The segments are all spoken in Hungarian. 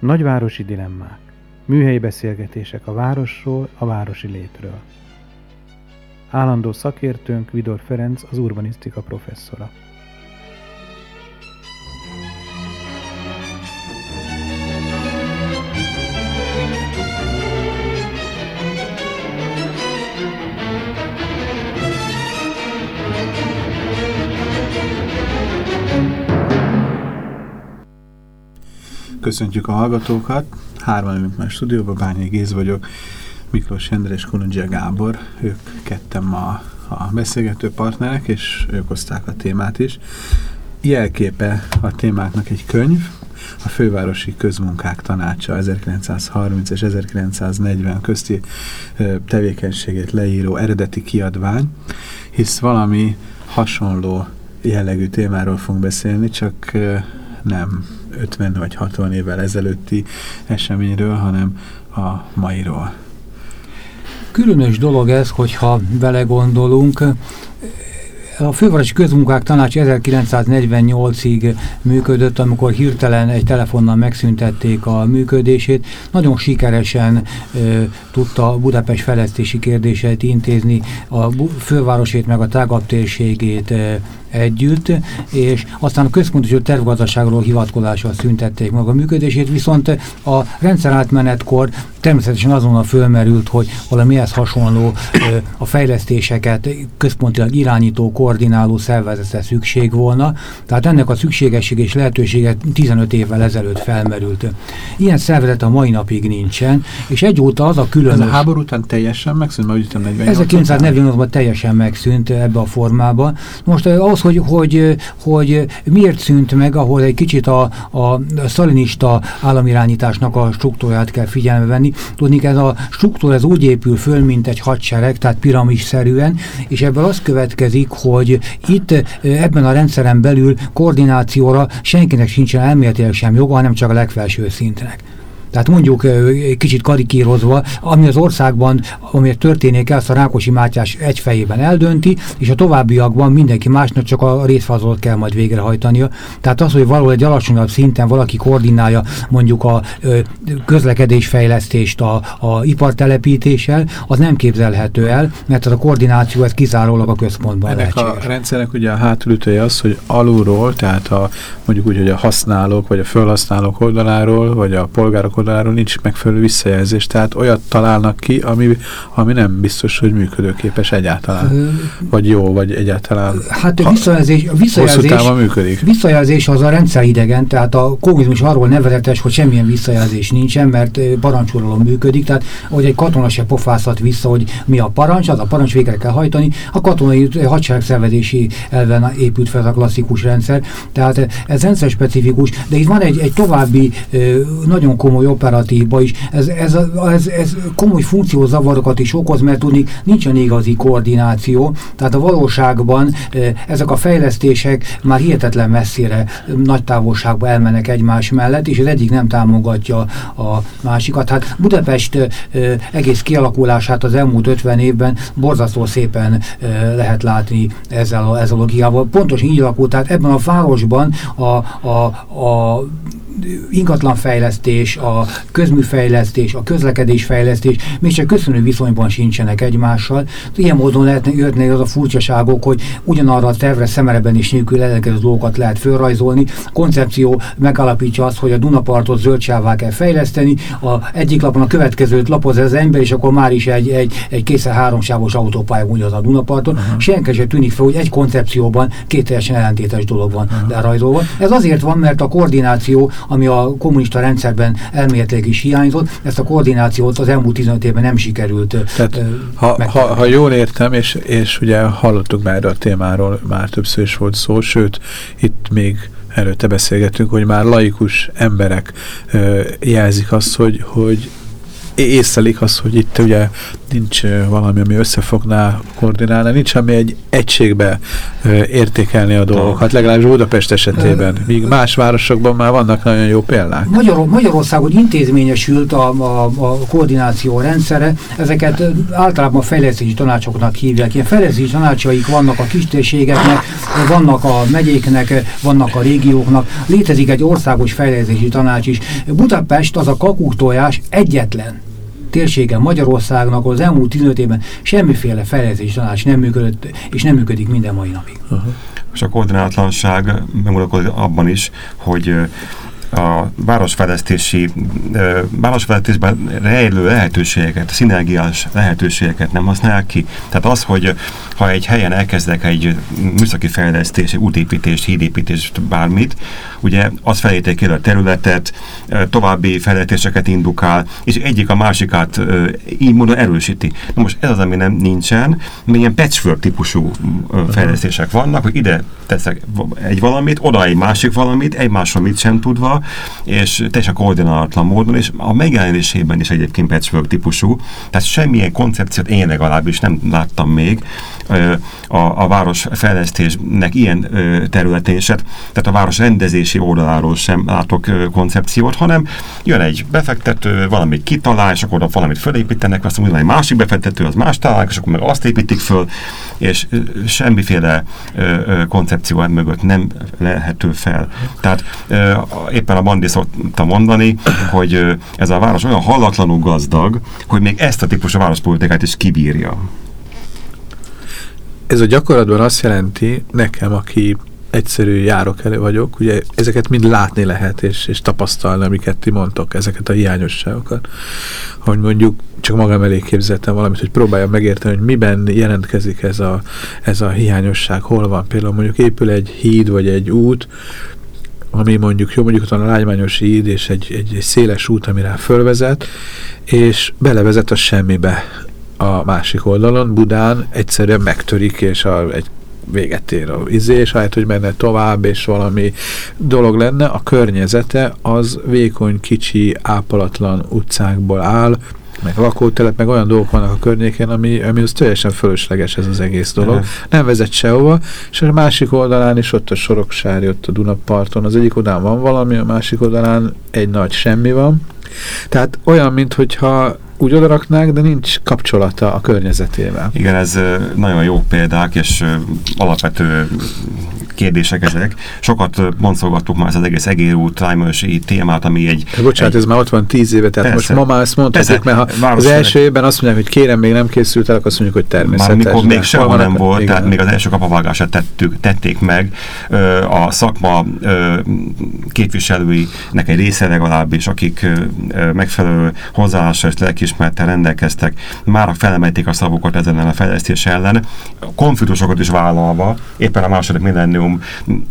Nagyvárosi dilemmák. Műhelyi beszélgetések a városról, a városi létről. Állandó szakértőnk Vidor Ferenc, az urbanisztika professzora. Köszöntjük a hallgatókat. Hárman ülünk már stúdióban, Bányai Géz vagyok, Miklós Endre és Kolundzsia Gábor. Ők ketten ma a beszélgető partnerek, és ők hozták a témát is. Jelképe a témáknak egy könyv, a Fővárosi Közmunkák Tanácsa 1930 és 1940 közti tevékenységét leíró eredeti kiadvány, hisz valami hasonló jellegű témáról fogunk beszélni, csak nem 50 vagy 60 évvel ezelőtti eseményről, hanem a mairól. Különös dolog ez, hogyha vele gondolunk, a Fővárosi Közmunkák Tanács 1948-ig működött, amikor hirtelen egy telefonnal megszüntették a működését. Nagyon sikeresen e, tudta Budapest fejlesztési kérdéseit intézni, a fővárosét meg a tágabb térségét e, együtt, és aztán a központi tervgazdaságról hivatkozással szüntették meg a működését, viszont a rendszerátmenetkor természetesen azonnal fölmerült, hogy valamihez hasonló a fejlesztéseket központilag irányító, koordináló szervezetre szükség volna, tehát ennek a szükségesség és lehetősége 15 évvel ezelőtt felmerült. Ilyen szervezet a mai napig nincsen, és egyóta az a különös... Ez a háború után teljesen megszűnt, mert 1948-ban teljesen megszűnt ebbe a formában. Most ahhoz, hogy, hogy, hogy miért szűnt meg, ahol egy kicsit a, a szalinista államirányításnak a struktúrát kell figyelembe venni. Tudni, ez a struktúra ez úgy épül föl, mint egy hadsereg, tehát piramis-szerűen, és ebből az következik, hogy itt ebben a rendszeren belül koordinációra senkinek sincsen elméletileg sem joga, hanem csak a legfelső szintnek. Tehát mondjuk kicsit karikírozva, ami az országban, ami történik el, azt a Rákosi Mátyás egy fejében eldönti, és a továbbiakban mindenki másnak csak a részfazolat kell majd végrehajtania. Tehát az, hogy valahol egy alacsonyabb szinten valaki koordinálja mondjuk a közlekedésfejlesztést a, a ipartelepítéssel, az nem képzelhető el, mert az a koordináció ez kizárólag a központban Ennek lehetséges. a rendszernek ugye a hátulütője az, hogy alulról, tehát a, mondjuk úgy, hogy a használók, vagy a felhasználók oldaláról, vagy a polgárok oldaláról nincs megfelelő visszajelzés, tehát olyat találnak ki, ami, ami nem biztos, hogy működőképes egyáltalán. Ö, vagy jó, vagy egyáltalán Hát a visszajelzés, a visszajelzés, működik. Visszajelzés az a rendszeridegen, tehát a kommunizmus arról nevezetes, hogy semmilyen visszajelzés nincsen, mert parancsoló működik, tehát hogy egy katona se pofázhat vissza, hogy mi a parancs, az a parancs végre kell hajtani. A katonai hadseregszervezési elven épült fel a klasszikus rendszer, tehát ez rendszer specifikus, de itt van egy, egy további nagyon komoly operatívba is. Ez, ez, ez, ez komoly funkciózavarokat is okoz, mert tudni nincsen igazi koordináció, tehát a valóságban ezek a fejlesztések már hihetetlen messzire, nagy távolságba elmennek egymás mellett, és az egyik nem támogatja a másikat. Hát Budapest egész kialakulását az elmúlt 50 évben borzasztó szépen lehet látni ezzel a, ezzel a logiával. Pontosan így alakult, tehát ebben a városban a, a, a ingatlanfejlesztés, a közműfejlesztés, a közlekedésfejlesztés még csak köszönő viszonyban sincsenek egymással. Ilyen módon lehetne jöhetni az a furcsaságok, hogy ugyanarra a tervre szemereben is nélkül ellenkező dolgokat lehet fölrajzolni. A koncepció megalapítja azt, hogy a Dunapartot zöldsává kell fejleszteni, a egyik lapon a következőt lapoz az ember, és akkor már is egy, egy, egy készen háromsávos autópálya az a Dunaparton. Uh -huh. Senki sem tűnik fel, hogy egy koncepcióban két teljesen ellentétes dolog van uh -huh. lerajzolva. Ez azért van, mert a koordináció, ami a kommunista rendszerben elméletileg is hiányzott, ezt a koordinációt az elmúlt 15 évben nem sikerült Tehát, ha, ha, ha jól értem, és, és ugye hallottuk már a témáról, már többször is volt szó, sőt, itt még előtte beszélgettünk, hogy már laikus emberek ö, jelzik azt, hogy, hogy észlelik azt, hogy itt ugye nincs valami, ami összefogná, koordinálna, nincs, ami egy egységbe értékelni a dolgokat, legalábbis Budapest esetében, míg más városokban már vannak nagyon jó példák. Magyar, Magyarországon intézményesült a, a, a koordináció rendszere, ezeket általában fejlesztési tanácsoknak hívják. Ilyen fejlesztési tanácsaik vannak a kistérségeknek, vannak a megyéknek, vannak a régióknak, létezik egy országos fejlesztési tanács is. Budapest az a kakuktojás egyetlen térségen Magyarországnak az elmúlt 15 évben semmiféle fejlesztési tanács nem működött, és nem működik minden mai napig. Uh. És a koordinátlanság megmutatkozik abban is, hogy a városfejlesztési, városfejlesztésben rejlő lehetőségeket, szinergiás lehetőségeket nem használ ki. Tehát az, hogy ha egy helyen elkezdek egy műszaki fejlesztés, egy útépítést, hídépítést, bármit, ugye az felejték el a területet, további fejlesztéseket indukál, és egyik a másikát így módon erősíti. Na most ez az, ami nem nincsen, mert ilyen patchwork típusú fejlesztések vannak, hogy ide teszek egy valamit, oda egy másik valamit, egymásról mit sem tudva, és teljesen koordinálatlan módon, és a megjelenésében is egyébként patchwork típusú, tehát semmilyen koncepciót én legalábbis nem láttam még a, a város fejlesztésnek ilyen területén se, tehát a város rendezési oldaláról sem látok koncepciót, hanem jön egy befektető, valamit kitalál, és akkor valamit fölépítenek, azt mondja, egy másik befektető, az más talál, és akkor meg azt építik föl, és semmiféle koncepció mögött nem lehető fel. Tehát éppen a Bandi szokta mondani, hogy ez a város olyan hallatlanul gazdag, hogy még ezt a típusú várospolitikát is kibírja. Ez a gyakorlatban azt jelenti nekem, aki egyszerű járok elő vagyok, ugye ezeket mind látni lehet, és, és tapasztalni, amiket ti mondtok, ezeket a hiányosságokat. Hogy mondjuk csak magam elé képzeltem valamit, hogy próbáljam megérteni, hogy miben jelentkezik ez a, ez a hiányosság, hol van. Például mondjuk épül egy híd, vagy egy út, ami mondjuk jó, mondjuk ott a lágymányos híd, és egy, egy, egy széles út, ami rá fölvezet, és belevezet a semmibe a másik oldalon, Budán egyszerűen megtörik, és a, egy véget ér a izé, és ahelyett, hogy menne tovább, és valami dolog lenne, a környezete az vékony, kicsi, ápolatlan utcákból áll, meg lakótelep, meg olyan dolgok vannak a környéken, ami, ami az teljesen fölösleges ez az egész dolog. -huh. Nem vezet sehova, és a másik oldalán is ott a Soroksári, ott a Dunaparton, az egyik oldalán van valami, a másik oldalán egy nagy semmi van. Tehát olyan, mintha úgy odaraknák, de nincs kapcsolata a környezetével. Igen, ez nagyon jó példák, és alapvető kérdések ezek. Sokat boncolgattuk már ez az egész egérút, Rájmősi témát, ami egy... De bocsánat, egy... ez már ott van tíz éve, tehát persze, most ma már ezt mondhatjuk, mert ha az első évben azt mondják, hogy kérem, még nem készült el, akkor azt mondjuk, hogy természetes. Már mikor még sehol nem volt, igen. tehát még az első kapavágását tettük, tették meg. A szakma képviselőinek egy része legalábbis, akik megfelelő hozzáállással és lelkismerettel rendelkeztek, már felemelték a szavukat ezen a fejlesztés ellen, konfliktusokat is vállalva, éppen a második millennium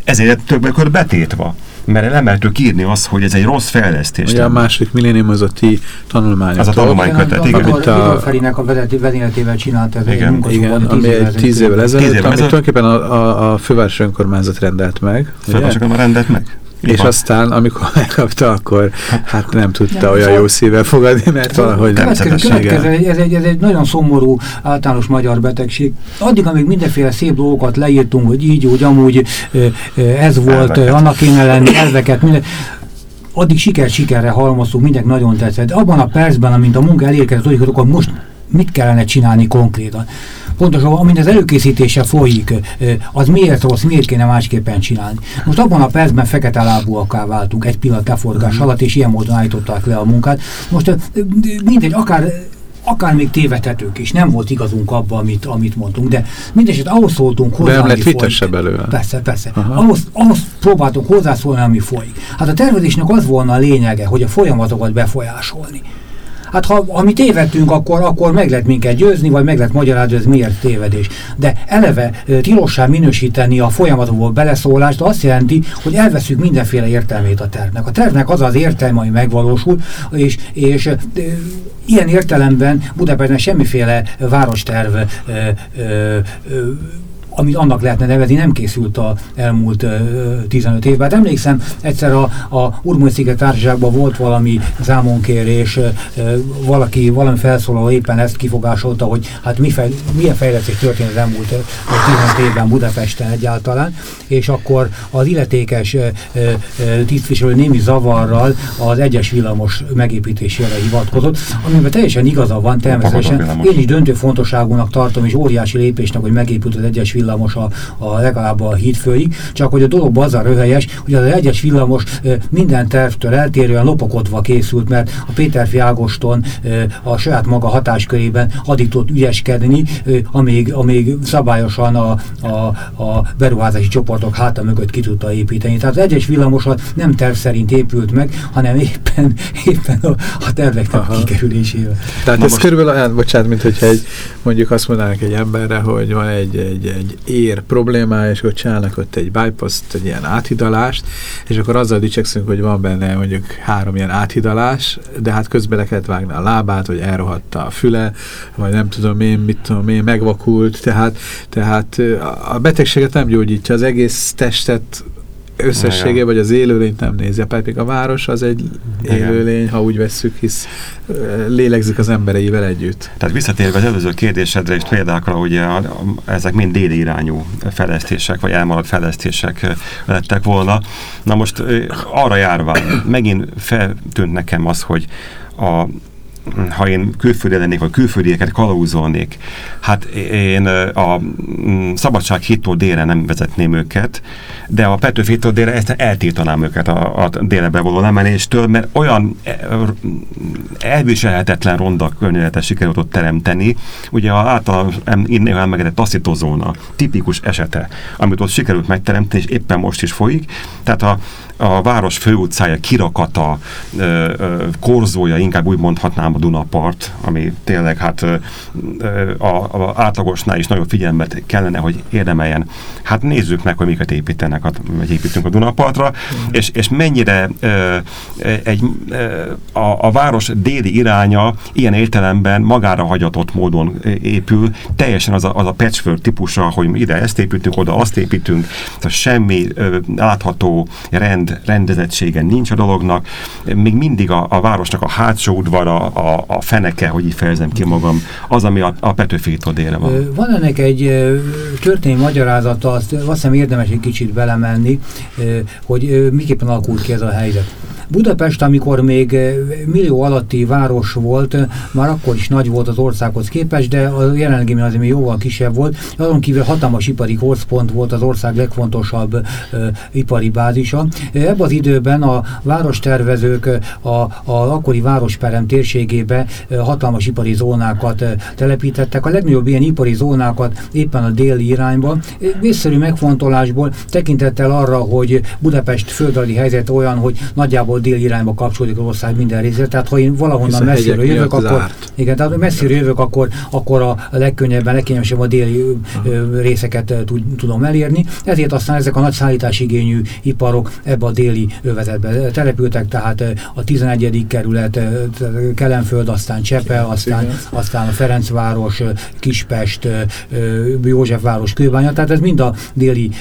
ezért többekor betétve mert lemeltük írni azt, hogy ez egy rossz fejlesztés. Ugye a második millénium az a ti tanulmány. Az a tanulmánykötet, igen. Amit a Ferinek a vezényletével csinált ez igen, egy igen, ami egy tíz évvel ezelőtt, amit tulajdonképpen a, a, a fővárosi önkormányzat rendelt meg. Fővárosi önkormányzat rendelt meg? És van. aztán, amikor megkapta, akkor hát nem tudta nem, olyan jó szívvel fogadni, mert valahogy nem következő, ez, egy, ez, egy, nagyon szomorú általános magyar betegség. Addig, amíg mindenféle szép dolgokat leírtunk, hogy így, úgy, amúgy ez volt, elveket. annak kéne lenni, elveket, minden, addig siker-sikerre halmoztuk, mindenki nagyon tetszett. Abban a percben, amint a munka elérkezett, hogy akkor most mit kellene csinálni konkrétan pontosabban, amint az előkészítése folyik, az miért rossz, miért kéne másképpen csinálni. Most abban a percben fekete lábúaká váltunk egy pillanat leforgás alatt, és ilyen módon állították le a munkát. Most mindegy, akár akár még tévedhetők is, nem volt igazunk abban, amit, amit mondtunk, de mindeset ahhoz szóltunk hozzá, De nem lett vitesebb előre. Persze, persze. Ahhoz, ahhoz próbáltunk hozzászólni, ami folyik. Hát a tervezésnek az volna a lényege, hogy a folyamatokat befolyásolni. Hát ha, ha mi tévedtünk, akkor, akkor meg lehet minket győzni, vagy meg lehet magyarázni, hogy ez miért tévedés. De eleve tilossá minősíteni a folyamatokból beleszólást azt jelenti, hogy elveszünk mindenféle értelmét a tervnek. A tervnek az az értelme, ami megvalósul, és, és e, ilyen értelemben Budapesten semmiféle városterv e, e, amit annak lehetne nevezni, nem készült a elmúlt uh, 15 évben. Hát emlékszem, egyszer a, a Urmai Társaságban volt valami zámonkérés, valaki, valami felszólaló éppen ezt kifogásolta, hogy hát mi fej, milyen fejlesztés történt az elmúlt uh, 15 évben Budapesten egyáltalán, és akkor az illetékes uh, uh, tisztviselő némi zavarral az egyes villamos megépítésére hivatkozott, amiben teljesen igaza van természetesen. Én is döntő fontosságúnak tartom, és óriási lépésnek, hogy megépült az egyes villamos a, a legalább a hídfőig, csak hogy a dologban az a röhelyes, hogy az egyes villamos minden tervtől eltérően lopakodva készült, mert a Péterfi Ágoston a saját maga hatáskörében addig tudott ügyeskedni, amíg, amíg szabályosan a, a, a beruházási csoportok háta mögött ki tudta építeni. Tehát az egyes villamosat nem terv szerint épült meg, hanem éppen, éppen a, a terveknek a kikerülésével. Tehát Na ez most... körülbelül olyan, bocsánat, mint hogyha egy, mondjuk azt mondanánk egy emberre, hogy van egy, egy, egy ér problémája, és hogy csinálnak ott egy bypass egy ilyen áthidalást, és akkor azzal dicsekszünk, hogy van benne mondjuk három ilyen áthidalás, de hát közben le kellett vágni a lábát, vagy elrohatta a füle, vagy nem tudom én, mit tudom én, megvakult, tehát, tehát a betegséget nem gyógyítja, az egész testet összessége, vagy az élőlényt nem nézi. Pedig a város az egy élőlény, ha úgy vesszük, hisz lélegzik az embereivel együtt. Tehát visszatérve az előző kérdésedre és példákra, ugye ezek mind déli irányú fejlesztések, vagy elmaradt fejlesztések lettek volna. Na most arra járva, megint feltűnt nekem az, hogy a ha én külföldi lennék, vagy külföldieket kalauzolnék, hát én a mm, szabadság hittól délre nem vezetném őket, de a Petőfi hittól délre ezt eltiltanám őket a, a délebe való emeléstől, mert olyan e, elviselhetetlen ronda környezetet sikerült ott teremteni. Ugye a általán innen elmegedett taszitozóna tipikus esete, amit ott sikerült megteremteni, és éppen most is folyik. Tehát a, a város főutcája, kirakata, ö, ö, korzója, inkább úgy mondhatnám a Dunapart, ami tényleg hát ö, a, a átlagosnál is nagyobb figyelmet kellene, hogy érdemeljen. Hát nézzük meg, hogy miket építenek, vagy építünk a Dunapartra, mm. és, és mennyire ö, egy, ö, a, a város déli iránya ilyen értelemben magára hagyatott módon épül, teljesen az a, az a patchwork típusa, hogy ide ezt építünk, oda azt építünk, tehát semmi ö, látható rend rend, rendezettsége nincs a dolognak, még mindig a, a városnak a hátsó udvara, a, a feneke, hogy így fejezem ki magam, az, ami a, a Petőfitól délre van. Van ennek egy történelmi magyarázata, azt, azt hiszem érdemes egy kicsit belemenni, hogy miképpen alakult ki ez a helyzet. Budapest, amikor még millió alatti város volt, már akkor is nagy volt az országhoz képest, de a jelenlegi még jóval kisebb volt. Azon kívül hatalmas ipari hosszpont volt az ország legfontosabb uh, ipari bázisa. Ebben az időben a várostervezők a, a akkori városperem térségébe hatalmas ipari zónákat telepítettek. A legnagyobb ilyen ipari zónákat éppen a déli irányba. Vészszerű megfontolásból tekintettel arra, hogy Budapest földrajzi helyzet olyan, hogy nagyjából déli irányba kapcsolódik az ország minden részére. Tehát ha én valahonnan messziről jövök, akkor, igen, tehát messziről jövök, akkor, akkor a legkönnyebben, legkényesebb a déli uh-huh. részeket tudom elérni. Ezért aztán ezek a nagy szállításigényű iparok ebbe a déli övezetbe települtek, tehát a 11. kerület, Kelenföld, aztán Csepel, aztán, aztán a Ferencváros, Kispest, Józsefváros, Kőbánya, tehát ez mind a déli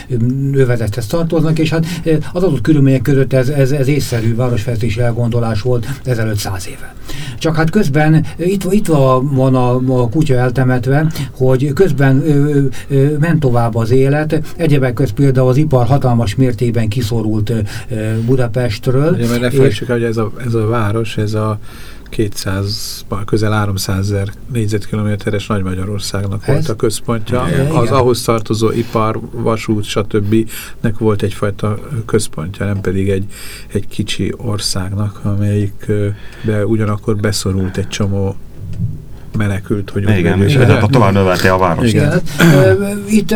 övezethez tartoznak, és hát az adott körülmények között ez, ez, ez észszerű városfejlesztési elgondolás volt ezelőtt száz éve. Csak hát közben itt, itt van a, a kutya eltemetve, hogy közben ö, ö, ment tovább az élet, egyebek közt például az ipar hatalmas mértékben kiszorult ö, Budapestről. Ugye, mert ne felejtsük, hogy ez a, ez a város, ez a 200, közel 300 ezer négyzetkilométeres Nagy Magyarországnak Ez? volt a központja. Igen. Az ahhoz tartozó ipar, vasút, stb. nek volt egyfajta központja, nem pedig egy, egy kicsi országnak, amelyikbe ugyanakkor beszorult egy csomó menekült, hogy Igen, és ez a tovább növelte a város. Igen. Itt,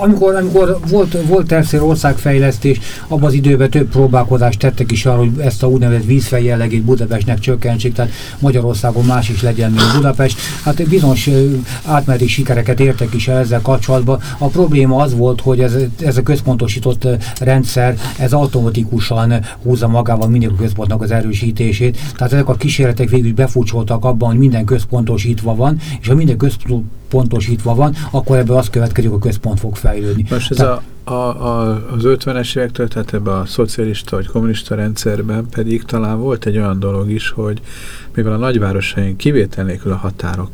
amikor, amikor volt, volt tercér országfejlesztés, abban az időben több próbálkozást tettek is arra, hogy ezt a úgynevezett vízfej jellegét Budapestnek csökkentsék, tehát Magyarországon más is legyen, mint Budapest. Hát bizonyos átmeneti sikereket értek is el ezzel kapcsolatban. A probléma az volt, hogy ez, ez a központosított rendszer, ez automatikusan húzza magával mindig a központnak az erősítését. Tehát ezek a kísérletek végül befúcsoltak abban, hogy minden központosít központosítva van, és ha minden központosítva van, akkor ebből az következik, a központ fog fejlődni. Most ez Tehát, a, a, az 50-es évektől, tehát ebben a szocialista vagy kommunista rendszerben pedig talán volt egy olyan dolog is, hogy mivel a nagyvárosaink kivétel nélkül a határok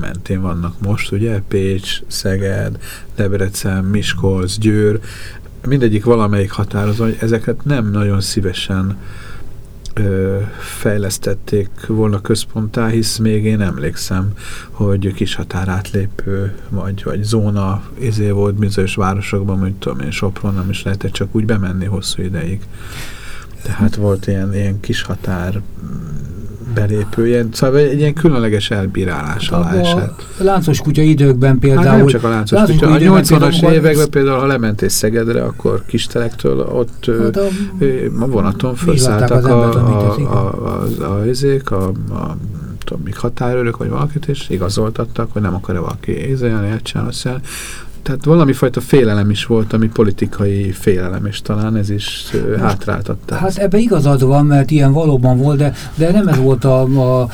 mentén vannak most, ugye, Pécs, Szeged, Debrecen, Miskolc, Győr, mindegyik valamelyik határozó, hogy ezeket nem nagyon szívesen ö, fejlesztették volna központtá, hisz még én emlékszem, hogy kis határátlépő vagy, vagy zóna izé volt bizonyos városokban, mint tudom én, Sopron nem is lehetett csak úgy bemenni hosszú ideig. Tehát volt ilyen, ilyen kis határ belépője, szóval egy ilyen különleges elbírálás alá esett. A láncos kutya időkben például... Hát nem csak a láncos, láncos kutya, a 80-as években például, ha lementél Szegedre, akkor Kistelektől ott hát a, a vonaton felszálltak a, a, a, a, a, izék, a, a tudom, még határőrök, vagy valakit, és igazoltattak, hogy nem akar-e valaki ézelni, elcsinálni, tehát valami fajta félelem is volt, ami politikai félelem, és talán ez is hátráltatta. Hát ebbe igazad van, mert ilyen valóban volt, de, de nem ez volt a, a, a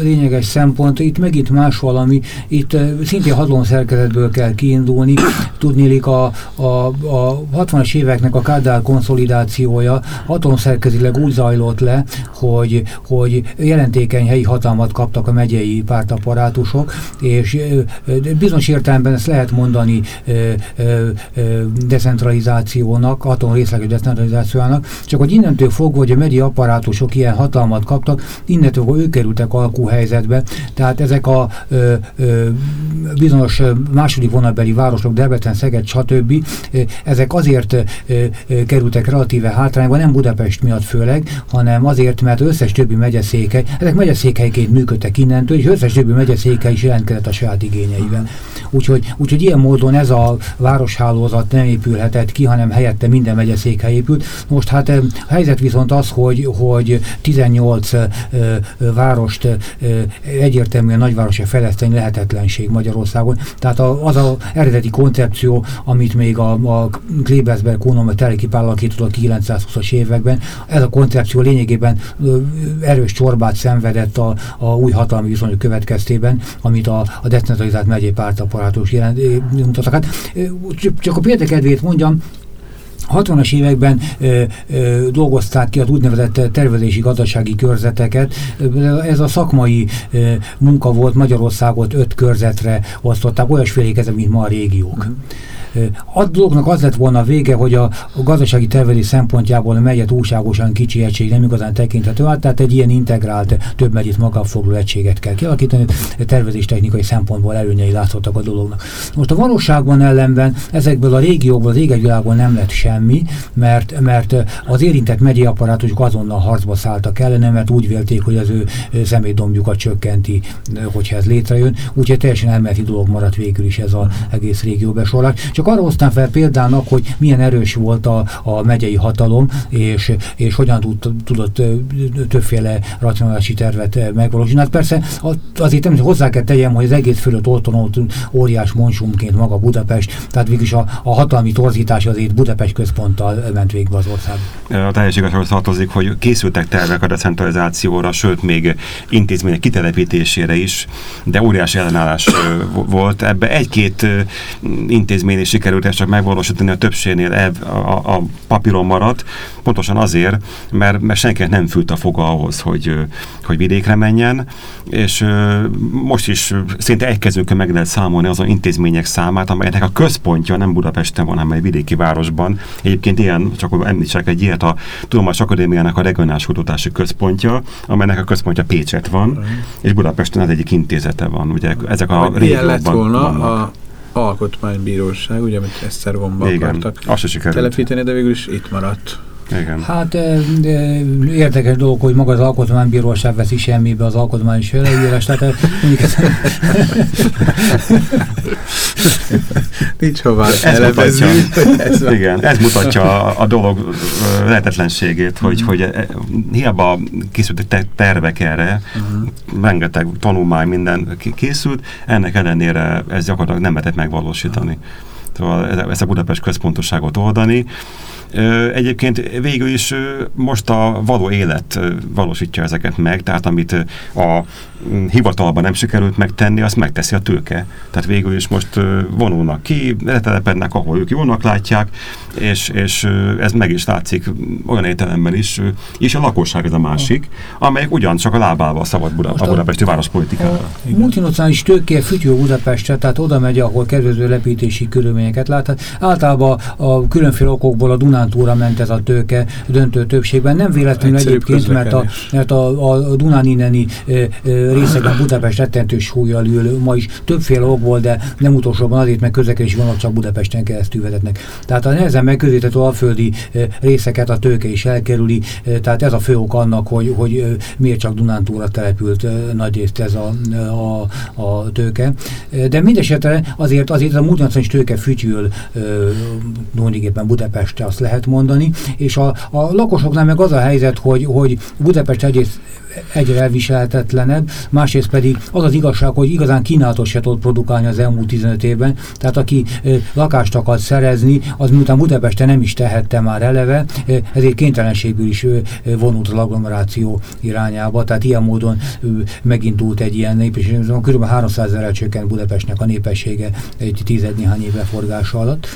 lényeges szempont. Itt megint más valami, itt szintén hadlón szerkezetből kell kiindulni. Tudnélik a, a, a 60-as éveknek a Kádár konszolidációja hatalomszerkezileg úgy zajlott le, hogy, hogy jelentékeny helyi hatalmat kaptak a megyei pártaparátusok, és bizonyos értelemben ezt lehet mondani, mondani ö, ö, ö, decentralizációnak, atom részleges decentralizációnak, csak hogy innentől fogva, hogy a megyi apparátusok ilyen hatalmat kaptak, innentől fogva ők kerültek alkuhelyzetbe, tehát ezek a ö, ö, bizonyos második vonalbeli városok, Debrecen, Szeged, stb. ezek azért ö, ö, kerültek relatíve hátrányba, nem Budapest miatt főleg, hanem azért, mert összes többi megyeszékely, ezek megyeszékhelyként működtek innentől, és összes többi megyeszékhely is jelentkezett a saját igényeiben. Úgyhogy, úgyhogy ilyen módon ez a városhálózat nem épülhetett ki, hanem helyette minden megyeszékhely épült. Most hát a helyzet viszont az, hogy, hogy 18 várost egyértelműen nagyvárosi fejleszteni lehetetlenség Magyarországon. Tehát az az eredeti koncepció, amit még a, a Klebersberg Kunom Telekip alakított a 920-as években, ez a koncepció lényegében erős csorbát szenvedett a, a új hatalmi viszonyok következtében, amit a, a decentralizált megyei pártaparátus jelent, mutattak. Hát, csak a példakedvét mondjam, 60-as években ö, ö, dolgozták ki az úgynevezett tervezési gazdasági körzeteket. Ez a szakmai ö, munka volt, Magyarországot öt körzetre osztották, olyasfélék mint ma a régiók. -huh. A dolognak az lett volna vége, hogy a, gazdasági tervezés szempontjából a megyet kicsi egység nem igazán tekinthető át, tehát egy ilyen integrált, több megyét magafoglaló egységet kell kialakítani, tervezés technikai szempontból előnyei látszottak a dolognak. Most a valóságban ellenben ezekből a régiókból, az égegyvilágból nem lett semmi, mert, mert az érintett megyei apparátusok azonnal harcba szálltak ellene, mert úgy vélték, hogy az ő személydombjukat csökkenti, hogyha ez létrejön. Úgyhogy teljesen elméleti dolog maradt végül is ez az egész régió besorolás. Arra hoztam fel példának, hogy milyen erős volt a, a megyei hatalom, és, és hogyan tud, tudott többféle racionálási tervet megvalósítani. Hát persze azért nem hozzá kell tegyem, hogy az egész fölött ott óriás monsumként maga Budapest, tehát végülis a, a hatalmi torzítás azért Budapest központtal ment végbe az ország. A teljességesről tartozik, hogy készültek tervek a decentralizációra, sőt még intézmények kitelepítésére is, de óriási ellenállás volt. Ebbe egy-két intézmény is sikerült ezt csak megvalósítani, a többségnél a, a, a papíron maradt, pontosan azért, mert, mert senkinek nem fült a foga ahhoz, hogy, hogy vidékre menjen, és most is szinte egy kezünkön meg lehet számolni azon intézmények számát, amelynek a központja nem Budapesten van, hanem egy vidéki városban. Egyébként ilyen, csak említsek egy ilyet, a Tudományos Akadémiának a regionális kutatási központja, amelynek a központja Pécset van, és Budapesten az egyik intézete van. Ugye ezek a régiókban lett volna vannak. a alkotmánybíróság, ugye, amit Esztergomba akartak telepíteni, de végül is itt maradt. Igen. Hát e, e, érdekes dolog, hogy maga az alkotmánybíróság veszi semmibe az alkotmányos felelőres, tehát mondjuk Nincs hová ez mutatja, ez Igen, ez mutatja a, a dolog lehetetlenségét, hogy, mm. hogy hiába készültek tervek erre, mm. rengeteg tanulmány, minden készült, ennek ellenére ez gyakorlatilag nem lehetett megvalósítani. Szóval ezt a Budapest központosságot oldani, Egyébként végül is most a való élet valósítja ezeket meg, tehát amit a hivatalban nem sikerült megtenni, azt megteszi a tőke. Tehát végül is most vonulnak ki, letelepednek, ahol ők jónak látják, és, és ez meg is látszik olyan értelemben is, és a lakosság ez a másik, amelyek ugyancsak a lábával szabad Buda, a, a budapesti várospolitikára. A multinacionális tőke fütyül Budapestre, tehát oda megy, ahol kedvező lepítési körülményeket lát. Tehát általában a különféle okokból a Dunántúra ment ez a tőke döntő többségben. Nem véletlenül Egyszerűbb egyébként, mert a, mert a, a Dunán inneni e, részekben Budapest rettentő súlyjal ül ma is többféle okból, de nem utolsóban azért, mert közlekedési vonalak csak Budapesten keresztül vezetnek. Tehát a nehezen megközelíthető alföldi részeket a tőke is elkerüli, tehát ez a fő ok annak, hogy, hogy miért csak Dunántúra települt e, nagyrészt ez a, a, a tőke. De mindesetre azért, azért a multinacionális tőke fütyül tulajdonképpen Budapestre, azt lehet mondani, és a, a lakosoknál meg az a helyzet, hogy, hogy Budapest egyrészt egyre elviselhetetlenebb, másrészt pedig az az igazság, hogy igazán kínálatot se tudott produkálni az elmúlt 15 évben, tehát aki e, lakást akar szerezni, az miután Budapesten nem is tehette már eleve, e, ezért kénytelenségből is e, vonult az agglomeráció irányába, tehát ilyen módon e, megindult egy ilyen népesség, kb. 300 ezerrel csökkent Budapestnek a népessége egy tized néhány év leforgása alatt.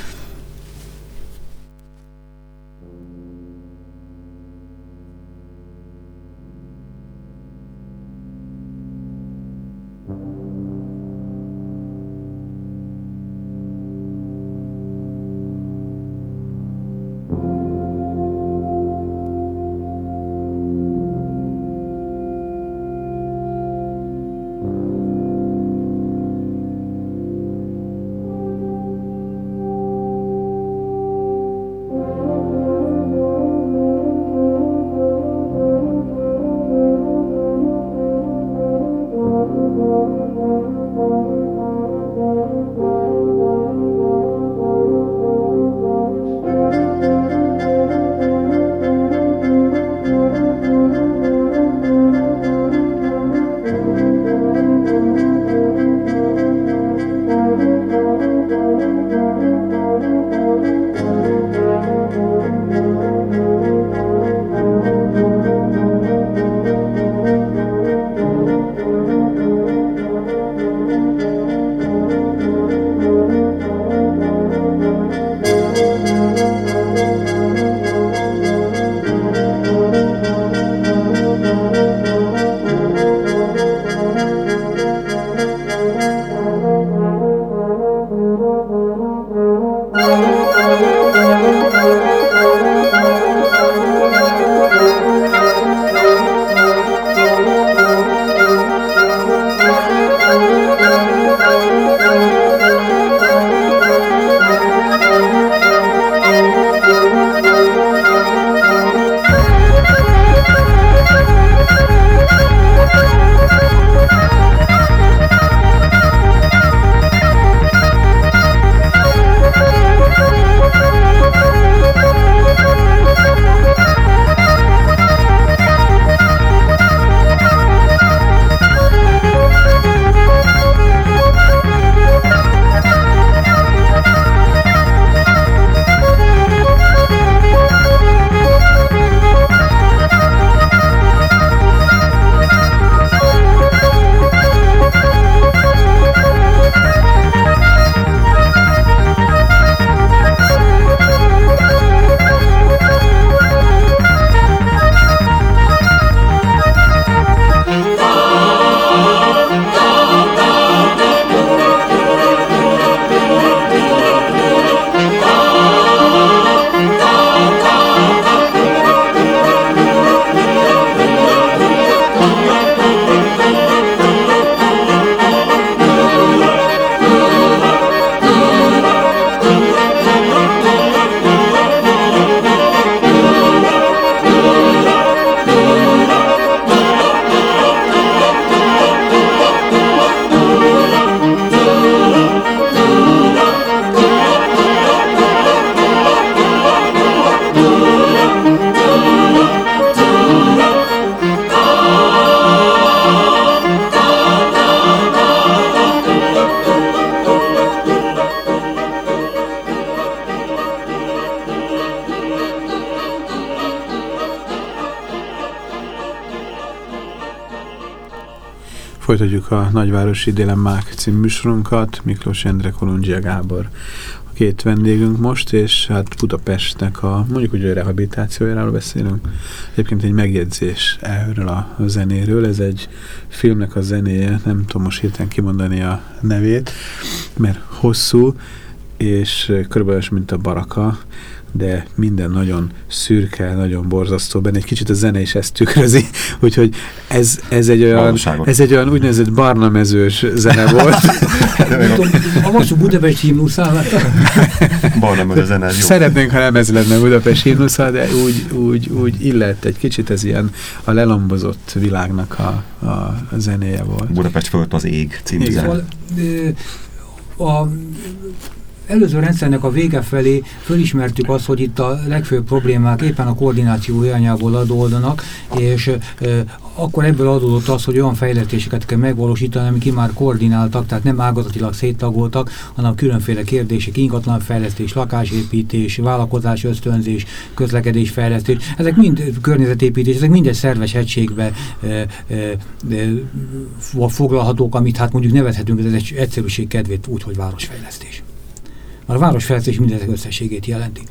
Folytatjuk a Nagyvárosi Dilemmák című műsorunkat. Miklós Endre, Kolundzsia Gábor a két vendégünk most, és hát Budapestnek a, mondjuk úgy, a rehabilitációjáról beszélünk. Egyébként egy megjegyzés erről a zenéről, ez egy filmnek a zenéje, nem tudom most hirtelen kimondani a nevét, mert hosszú, és körülbelül mint a baraka, de minden nagyon szürke, nagyon borzasztó, benne egy kicsit a zene is ezt tükrözi, úgyhogy ez, ez, egy, olyan, ez egy olyan úgynevezett barna mezős zene volt. a most Budapest himnuszál. barna mező zene, jó. Szeretnénk, ha nem ez lenne Budapest himnuszál, de úgy, úgy, úgy illett egy kicsit, ez ilyen a lelombozott világnak a, a zenéje volt. Budapest fölött az ég című zene. A, előző rendszernek a vége felé fölismertük azt, hogy itt a legfőbb problémák éppen a koordináció hiányából adódnak, és akkor ebből adódott az, hogy olyan fejlesztéseket kell megvalósítani, amik már koordináltak, tehát nem ágazatilag széttagoltak, hanem különféle kérdések, ingatlan fejlesztés, lakásépítés, vállalkozás ösztönzés, közlekedés fejlesztés, ezek mind környezetépítés, ezek mind egy szerves egységbe e, e, e, foglalhatók, amit hát mondjuk nevezhetünk, ez egy egyszerűség kedvét úgy, hogy városfejlesztés a városfejlesztés mindezek összességét jelenti.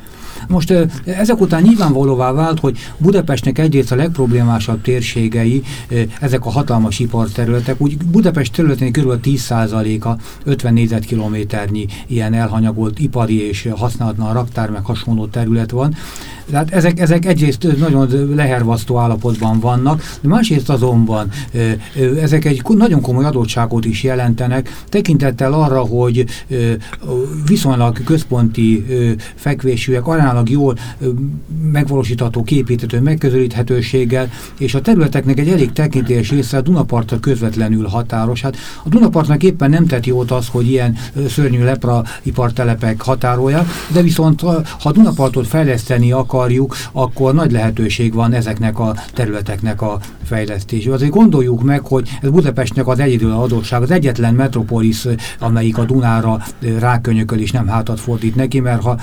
Most ezek után nyilvánvalóvá vált, hogy Budapestnek egyrészt a legproblémásabb térségei ezek a hatalmas iparterületek. Úgy Budapest területén kb. 10%-a 50 négyzetkilométernyi ilyen elhanyagolt ipari és használatlan raktár meg hasonló terület van. Tehát ezek, ezek egyrészt nagyon lehervasztó állapotban vannak, de másrészt azonban ezek egy nagyon komoly adottságot is jelentenek, tekintettel arra, hogy viszonylag központi fekvésűek, aránylag jól megvalósítható, képíthető megközelíthetőséggel, és a területeknek egy elég tekintélyes része a Dunapartra közvetlenül határos. Hát a Dunapartnak éppen nem tett jót az, hogy ilyen szörnyű lepra ipartelepek határolják, de viszont ha Dunapartot fejleszteni akar, akarjuk, akkor nagy lehetőség van ezeknek a területeknek a fejlesztésére. Azért gondoljuk meg, hogy ez Budapestnek az egyedül adósság, az egyetlen metropolis, amelyik a Dunára rákönyököl és nem hátat fordít neki, mert ha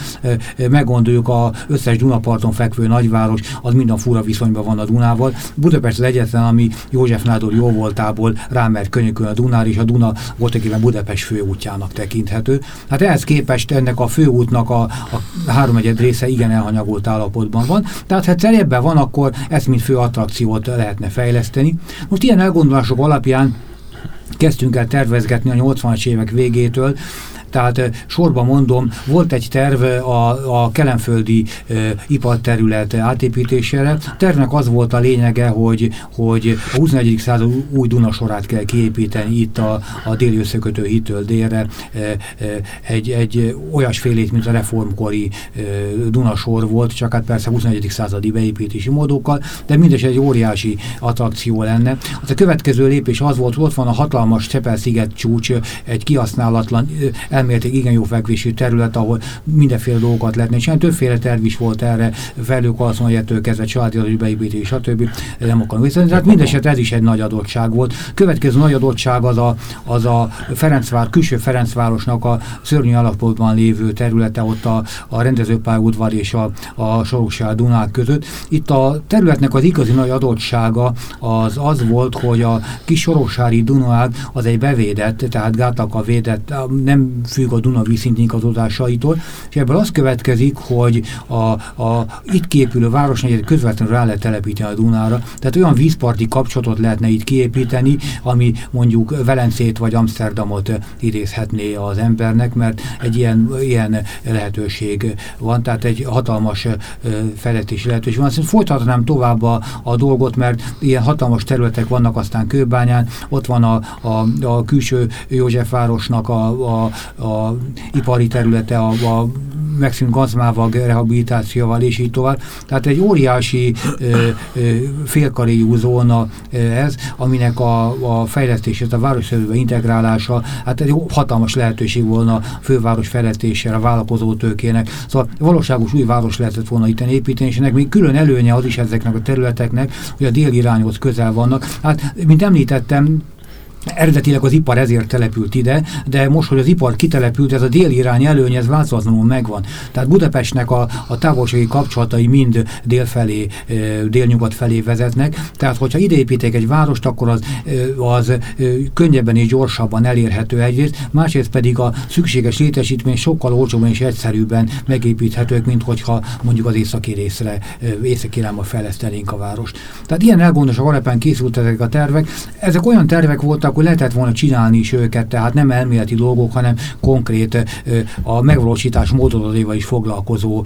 meggondoljuk az összes Dunaparton fekvő nagyváros, az mind a fura viszonyban van a Dunával. Budapest az egyetlen, ami József Nádor jó voltából rámert könyökön a Dunára, és a Duna voltaképpen Budapest főútjának tekinthető. Hát ehhez képest ennek a főútnak a, a három egyed része igen elhanyagolt áll állapotban van. Tehát ha cserébben van, akkor ezt mint fő attrakciót lehetne fejleszteni. Most ilyen elgondolások alapján kezdtünk el tervezgetni a 80-as évek végétől, tehát sorban mondom, volt egy terv a, a kelemföldi e, iparterület átépítésére. A tervnek az volt a lényege, hogy, hogy a 21. század új Dunasorát kell kiépíteni itt a, a déli összekötő hitől délre e, e, egy, egy olyasfélét, mint a reformkori e, Dunasor volt, csak hát persze 21. századi beépítési módokkal, de mindes egy óriási attrakció lenne. Az a következő lépés az volt, ott van a hatalmas Csepel-sziget csúcs, egy kihasználatlan elméletileg igen jó fekvésű terület, ahol mindenféle dolgokat lehetne csinálni. Többféle terv is volt erre, felők alszonyettől kezdve családi beépítés, stb. Nem akarom vissza. Tehát mindeset ez is egy nagy adottság volt. Következő nagy adottság az a, az a Ferencvár, külső Ferencvárosnak a szörnyű alapotban lévő területe, ott a, a rendezőpályaudvar és a, a Sorokság Dunák között. Itt a területnek az igazi nagy adottsága az az volt, hogy a kis Soroksári Dunág az egy bevédett, tehát gátak a védett, nem függ a Duna vízszintinkazodásaitól, és ebből az következik, hogy a, a itt képülő városnegyed közvetlenül rá lehet telepíteni a Dunára, tehát olyan vízparti kapcsolatot lehetne itt kiépíteni, ami mondjuk Velencét vagy Amsterdamot idézhetné az embernek, mert egy ilyen, ilyen lehetőség van, tehát egy hatalmas fejletési lehetőség van. Azt folytatnám tovább a, a dolgot, mert ilyen hatalmas területek vannak aztán Kőbányán, ott van a, a, a külső Józsefvárosnak a, a, a ipari területe, a, a megszűnt gazmávag rehabilitációval és így tovább. Tehát egy óriási ö, félkaréjú zóna ez, aminek a, a fejlesztését, a városszerűbe integrálása, hát egy hatalmas lehetőség volna a főváros fejlesztésére, a vállalkozó tőkének. Szóval valóságos új város lehetett volna itt építeni, és ennek még külön előnye az is ezeknek a területeknek, hogy a déli irányhoz közel vannak. Hát, mint említettem, Eredetileg az ipar ezért települt ide, de most, hogy az ipar kitelepült, ez a déli irány előny, ez változatlanul megvan. Tehát Budapestnek a, a távolsági kapcsolatai mind délfelé, délnyugat felé vezetnek, tehát hogyha ide építek egy várost, akkor az, az könnyebben és gyorsabban elérhető egyrészt, másrészt pedig a szükséges létesítmény sokkal olcsóbban és egyszerűbben megépíthetők, mint hogyha mondjuk az északi részre, északi irányba fejlesztenénk a várost. Tehát ilyen elgondosak alapján készültek ezek a tervek. Ezek olyan tervek voltak, akkor lehetett volna csinálni is őket, tehát nem elméleti dolgok, hanem konkrét a megvalósítás módozataival is foglalkozó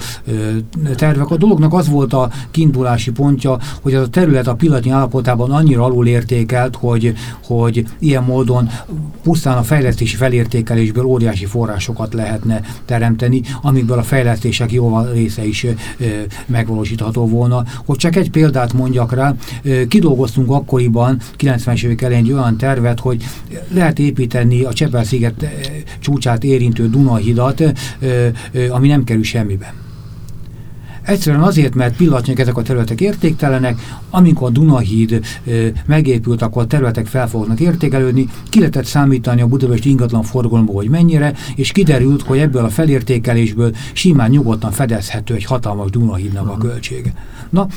tervek. A dolognak az volt a kiindulási pontja, hogy az a terület a pillanatnyi állapotában annyira alulértékelt, hogy, hogy ilyen módon pusztán a fejlesztési felértékelésből óriási forrásokat lehetne teremteni, amikből a fejlesztések jó része is megvalósítható volna. Hogy csak egy példát mondjak rá, kidolgoztunk akkoriban, 90-es évek elején egy olyan tervet, tehát hogy lehet építeni a Csepel-sziget eh, csúcsát érintő Dunahidat, eh, eh, ami nem kerül semmibe. Egyszerűen azért, mert pillanatnyilag ezek a területek értéktelenek, amikor a Dunahíd e, megépült, akkor a területek fel fognak értékelődni, ki lehetett számítani a budapesti ingatlan forgalomból, hogy mennyire, és kiderült, hogy ebből a felértékelésből simán nyugodtan fedezhető egy hatalmas Dunahídnak a költsége. Na,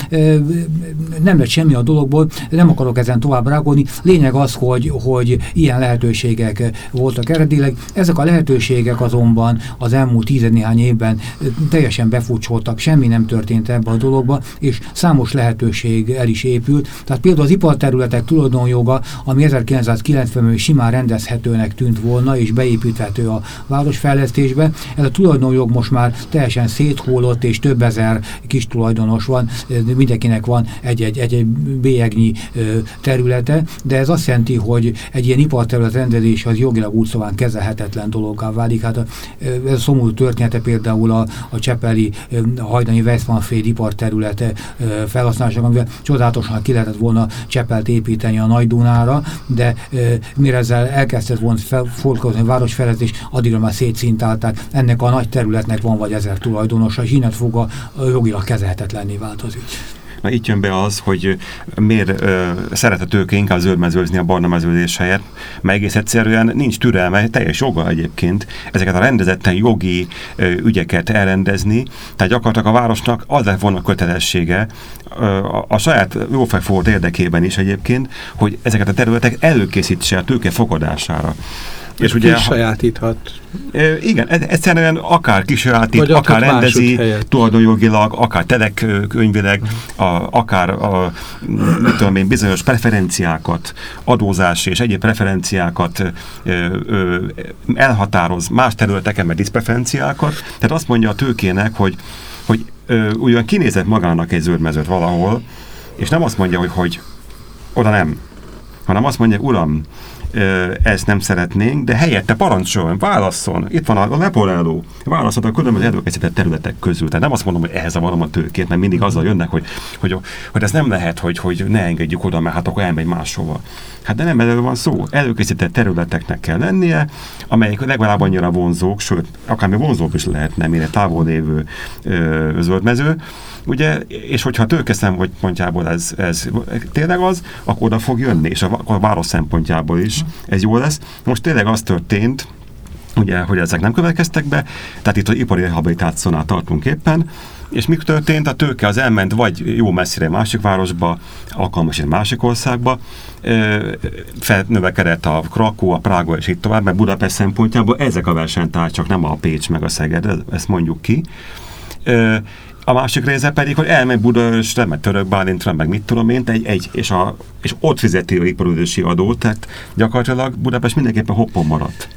nem lett semmi a dologból, nem akarok ezen tovább rágódni. Lényeg az, hogy, hogy ilyen lehetőségek voltak eredetileg. Ezek a lehetőségek azonban az elmúlt tízenéhány évben teljesen befutcsoltak, semmi nem történt ebbe a dologba, és számos lehetőség el is épült. Tehát például az iparterületek tulajdonjoga, ami 1990-ben simán rendezhetőnek tűnt volna, és beépíthető a városfejlesztésbe, ez a tulajdonjog most már teljesen széthólott, és több ezer kis tulajdonos van, mindenkinek van egy-egy egy bélyegnyi területe, de ez azt jelenti, hogy egy ilyen iparterület rendezés az jogilag úgy szóval kezelhetetlen dologgá válik. Hát ez a szomorú története például a, a Csepeli a hajdani Westmanféd iparterülete felhasználása, amivel csodálatosan ki lehetett volna Csepelt építeni a Nagy Dunára, de mire ezzel elkezdett volna foglalkozni a városfejlesztés, addigra már szétszintálták. Ennek a nagy területnek van vagy ezer tulajdonosa, és innen fog a jogilag kezelhetetlenné változni az ügy. Na itt jön be az, hogy miért ö, szeret a tőke inkább zöldmezőzni a barna mezőzés helyett, mert egész egyszerűen nincs türelme, teljes joga egyébként ezeket a rendezetten jogi ö, ügyeket elrendezni, tehát gyakorlatilag a városnak az lett volna kötelessége ö, a, a saját jófejfogott érdekében is egyébként, hogy ezeket a területek előkészítse a tőke fogadására. És ugye sajátíthat. E, igen, egyszerűen akár kisajátít, akár rendezi tulajdonjogilag, akár telekönyvileg, a, akár a, mit tudom én, bizonyos preferenciákat, adózás és egyéb preferenciákat ö, ö, elhatároz más területeken, mert diszpreferenciákat. Tehát azt mondja a tőkének, hogy, hogy ö, ugyan kinézett magának egy zöldmezőt valahol, és nem azt mondja, hogy, hogy oda nem, hanem azt mondja, uram, ezt nem szeretnénk, de helyette parancsoljon, válasszon. Itt van a, leporáló. Válaszol a különböző előkészített területek közül. Tehát nem azt mondom, hogy ehhez a a tőkét, mert mindig azzal jönnek, hogy, hogy, hogy ez nem lehet, hogy, hogy ne engedjük oda, mert hát akkor elmegy máshova. Hát de nem erről van szó. Előkészített területeknek kell lennie, amelyek legalább annyira vonzók, sőt, akár még vonzók is lehetne, mire távol lévő ö, zöldmező, ugye, és hogyha a tőke szempontjából ez, ez tényleg az, akkor oda fog jönni, és a, a város szempontjából is ez jó lesz. Most tényleg az történt, ugye, hogy ezek nem következtek be, tehát itt az ipari rehabilitációnál tartunk éppen, és mi történt? A tőke az elment vagy jó messzire másik városba, alkalmas egy másik országba, felnövekedett a Krakó, a Prága és itt tovább, mert Budapest szempontjából ezek a versenytársak, nem a Pécs meg a Szeged, ezt mondjuk ki. A másik része pedig, hogy elmegy Budaörsre, meg Török Bálintra, meg mit tudom én, egy, egy, és, a, és ott fizeti a iparüzési adót, tehát gyakorlatilag Budapest mindenképpen hoppon maradt.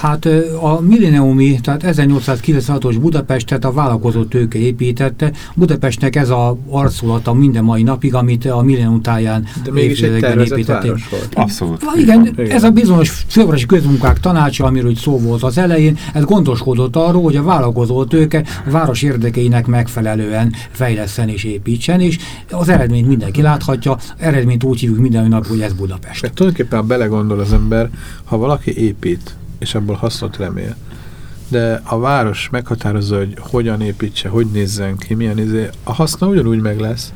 Hát a milleniumi, tehát 1896-os Budapestet a vállalkozó tőke építette. Budapestnek ez a arculata minden mai napig, amit a millenium táján De mégis egy építették. Abszolút. Ha, igen, igen, ez a bizonyos fővárosi közmunkák tanácsa, amiről szó volt az elején, ez gondoskodott arról, hogy a vállalkozó tőke a város érdekeinek megfelelően fejleszen és építsen, és az eredményt mindenki láthatja, eredményt úgy hívjuk minden nap, hogy ez Budapest. Mert tulajdonképpen, ha belegondol az ember, ha valaki épít, és abból hasznot remél. De a város meghatározza, hogy hogyan építse, hogy nézzen ki, milyen izé, a haszna ugyanúgy meg lesz.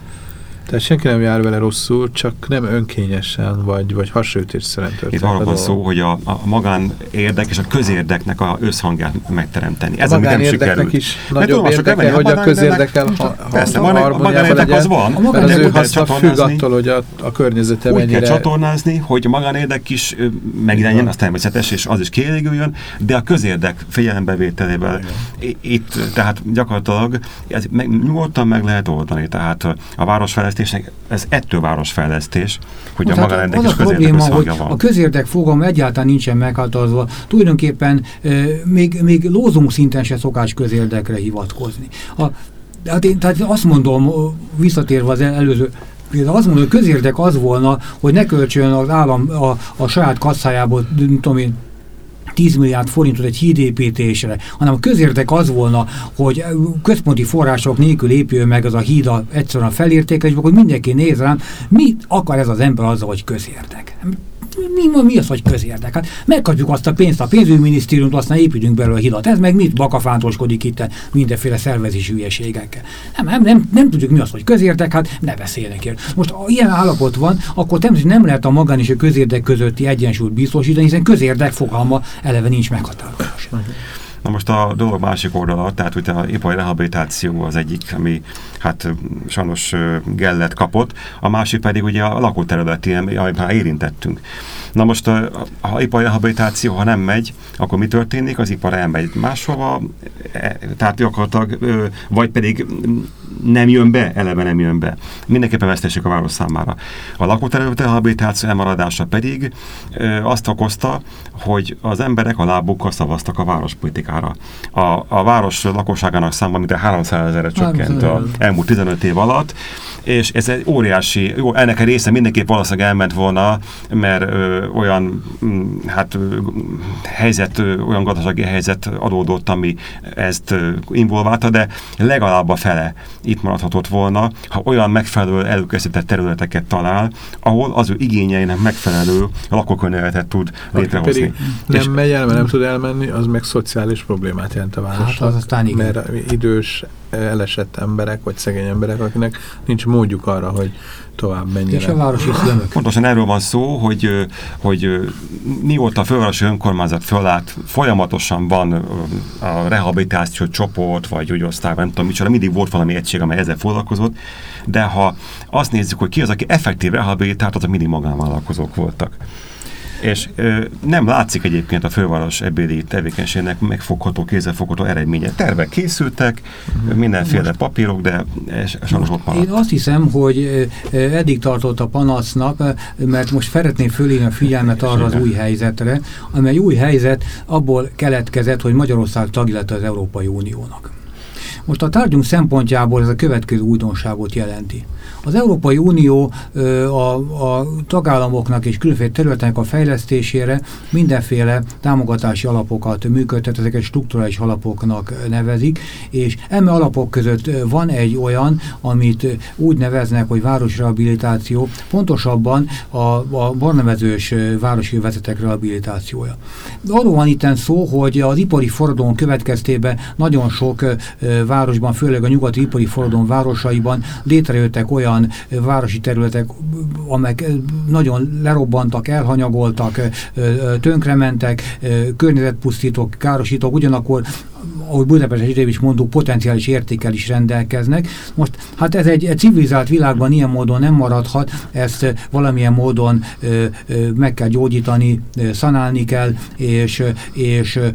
Tehát senki nem jár vele rosszul, csak nem önkényesen, vagy, vagy hasonlítésszerűen történik. Itt arról van szó, hogy a, a magán érdek és a közérdeknek a összhangját megteremteni. Ez a ami nem sikerült. is nagyobb érdeke, hogy a közérdekel ha, persze, ha, a magánérdek az van. A mert az ő haszna függ attól, hogy a, a környezete úgy mennyire... kell csatornázni, hogy a magánérdek is megjelenjen, az természetes, és az is kielégüljön, de a közérdek figyelembevételével itt, tehát gyakorlatilag ez meg, nyugodtan meg lehet oldani. Tehát a városfejlesztésnek, ez ettől városfejlesztés, hogy hát a magánérdek és probléma, hogy van. a közérdek fogalma egyáltalán nincsen meghatározva. Tulajdonképpen e, még, még lózunk szinten se szokás közérdekre hivatkozni. A, hát én tehát azt mondom, visszatérve az előző Például azt mondom, hogy közérdek az volna, hogy ne költsön az állam a, a saját kasszájából, tudom én, 10 milliárd forintot egy hídépítésre, hanem a közérdek az volna, hogy központi források nélkül épül meg az a híd egyszerűen felértékelés, hogy mindenki néz rám, mit akar ez az ember azzal, hogy közérdek mi, mi az, hogy közérdek? Hát megkapjuk azt a pénzt a pénzügyminisztériumot, aztán építünk belőle hidat. Ez meg mit bakafántoskodik itt mindenféle szervezési hülyeségekkel. Nem, nem, nem, nem tudjuk mi az, hogy közérdek, hát ne beszélnek ér. Most ha ilyen állapot van, akkor természetesen nem lehet a magán és a közérdek közötti egyensúlyt biztosítani, hiszen közérdek fogalma eleve nincs meghatározva. Na most a dolog másik oldala, tehát ugye a ipari rehabilitáció az egyik, ami hát sajnos gellet kapott, a másik pedig ugye a lakóterületi, amit már érintettünk. Na most, ha ipari rehabilitáció, ha nem megy, akkor mi történik? Az ipar elmegy máshova, e, tehát gyakorlatilag, vagy pedig nem jön be, eleve nem jön be. Mindenképpen vesztesek a város számára. A lakóterületi rehabilitáció elmaradása pedig azt okozta, hogy az emberek a lábukkal szavaztak a várospolitikára. A, a város lakosságának száma mint a 300 ezerre csökkent az elmúlt 15 év alatt, és ez egy óriási, jó, ennek a része mindenképp valószínűleg elment volna, mert ö, olyan mm, hát ö, helyzet, ö, olyan gazdasági helyzet adódott, ami ezt ö, involválta, de legalább a fele itt maradhatott volna, ha olyan megfelelő előkészített területeket talál, ahol az ő igényeinek megfelelő lakókörnyezetet tud létrehozni. Pedig nem és megy el, mert nem tud elmenni, az meg szociális problémát jelent a városnak. Hát az aztán igen. Mert idős, elesett emberek, vagy szegény emberek, akinek nincs módjuk arra, hogy tovább menjenek. És a városi szülők. Pontosan erről van szó, hogy, hogy mióta a fővárosi önkormányzat fölállt, folyamatosan van a rehabilitáció csoport, vagy úgy osztály, nem tudom micsoda, mindig volt valami egység, amely ezzel foglalkozott, de ha azt nézzük, hogy ki az, aki effektív rehabilitált, azok mindig magánvállalkozók voltak. És ö, nem látszik egyébként a főváros ebédi tevékenységnek megfogható, kézzelfogható eredménye. Tervek készültek, uh-huh. mindenféle most, papírok, de sajnos ott maradt. Én azt hiszem, hogy eddig tartott a panasznak, mert most szeretném fölírni a figyelmet arra az új helyzetre, amely új helyzet abból keletkezett, hogy Magyarország tagja lett az Európai Uniónak. Most a tárgyunk szempontjából ez a következő újdonságot jelenti. Az Európai Unió a, a tagállamoknak és különféle területek a fejlesztésére mindenféle támogatási alapokat működtet, ezeket strukturális alapoknak nevezik, és emme alapok között van egy olyan, amit úgy neveznek, hogy városrehabilitáció, pontosabban a, a barnevezős városi vezetek rehabilitációja. Arról van itt szó, hogy az ipari forradalom következtében nagyon sok városban, főleg a nyugati ipari forradalom városaiban létrejöttek olyan olyan városi területek, amelyek nagyon lerobbantak, elhanyagoltak, tönkrementek, környezetpusztítók, károsítók, ugyanakkor ahogy Budapest idejében is mondtuk, potenciális értékel is rendelkeznek. Most hát ez egy, egy civilizált világban ilyen módon nem maradhat, ezt valamilyen módon ö, ö, meg kell gyógyítani, ö, szanálni kell, és, és ö,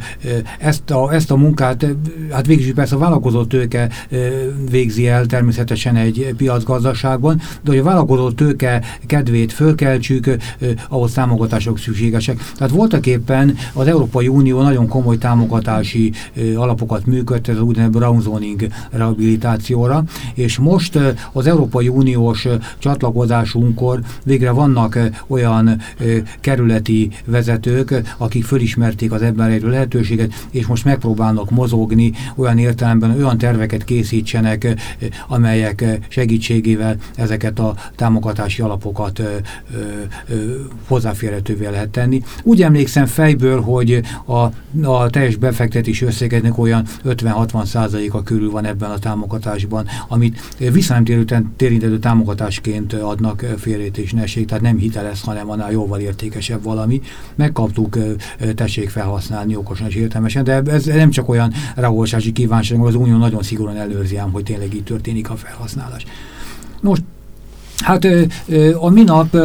ezt, a, ezt a munkát, hát végül is persze a vállalkozó tőke ö, végzi el természetesen egy piacgazdaságban, de hogy a vállalkozó tőke kedvét fölkeltsük, ö, ahhoz támogatások szükségesek. Tehát voltak éppen az Európai Unió nagyon komoly támogatási ö, alapokat működtet az úgynevezett brownzoning rehabilitációra, és most az Európai Uniós csatlakozásunkkor végre vannak olyan kerületi vezetők, akik fölismerték az ebben rejtő lehetőséget, és most megpróbálnak mozogni olyan értelemben, olyan terveket készítsenek, amelyek segítségével ezeket a támogatási alapokat hozzáférhetővé lehet tenni. Úgy emlékszem fejből, hogy a, a teljes befektetési összegeknek olyan 50-60 százaléka körül van ebben a támogatásban, amit visszanemtérítő támogatásként adnak félrét és neség, tehát nem hiteles, hanem annál jóval értékesebb valami. Megkaptuk, tessék felhasználni okosan és értelmesen, de ez nem csak olyan ráolvasási kívánság, az Unió nagyon szigorúan előrzi ám, hogy tényleg így történik a felhasználás. Most Hát a minap,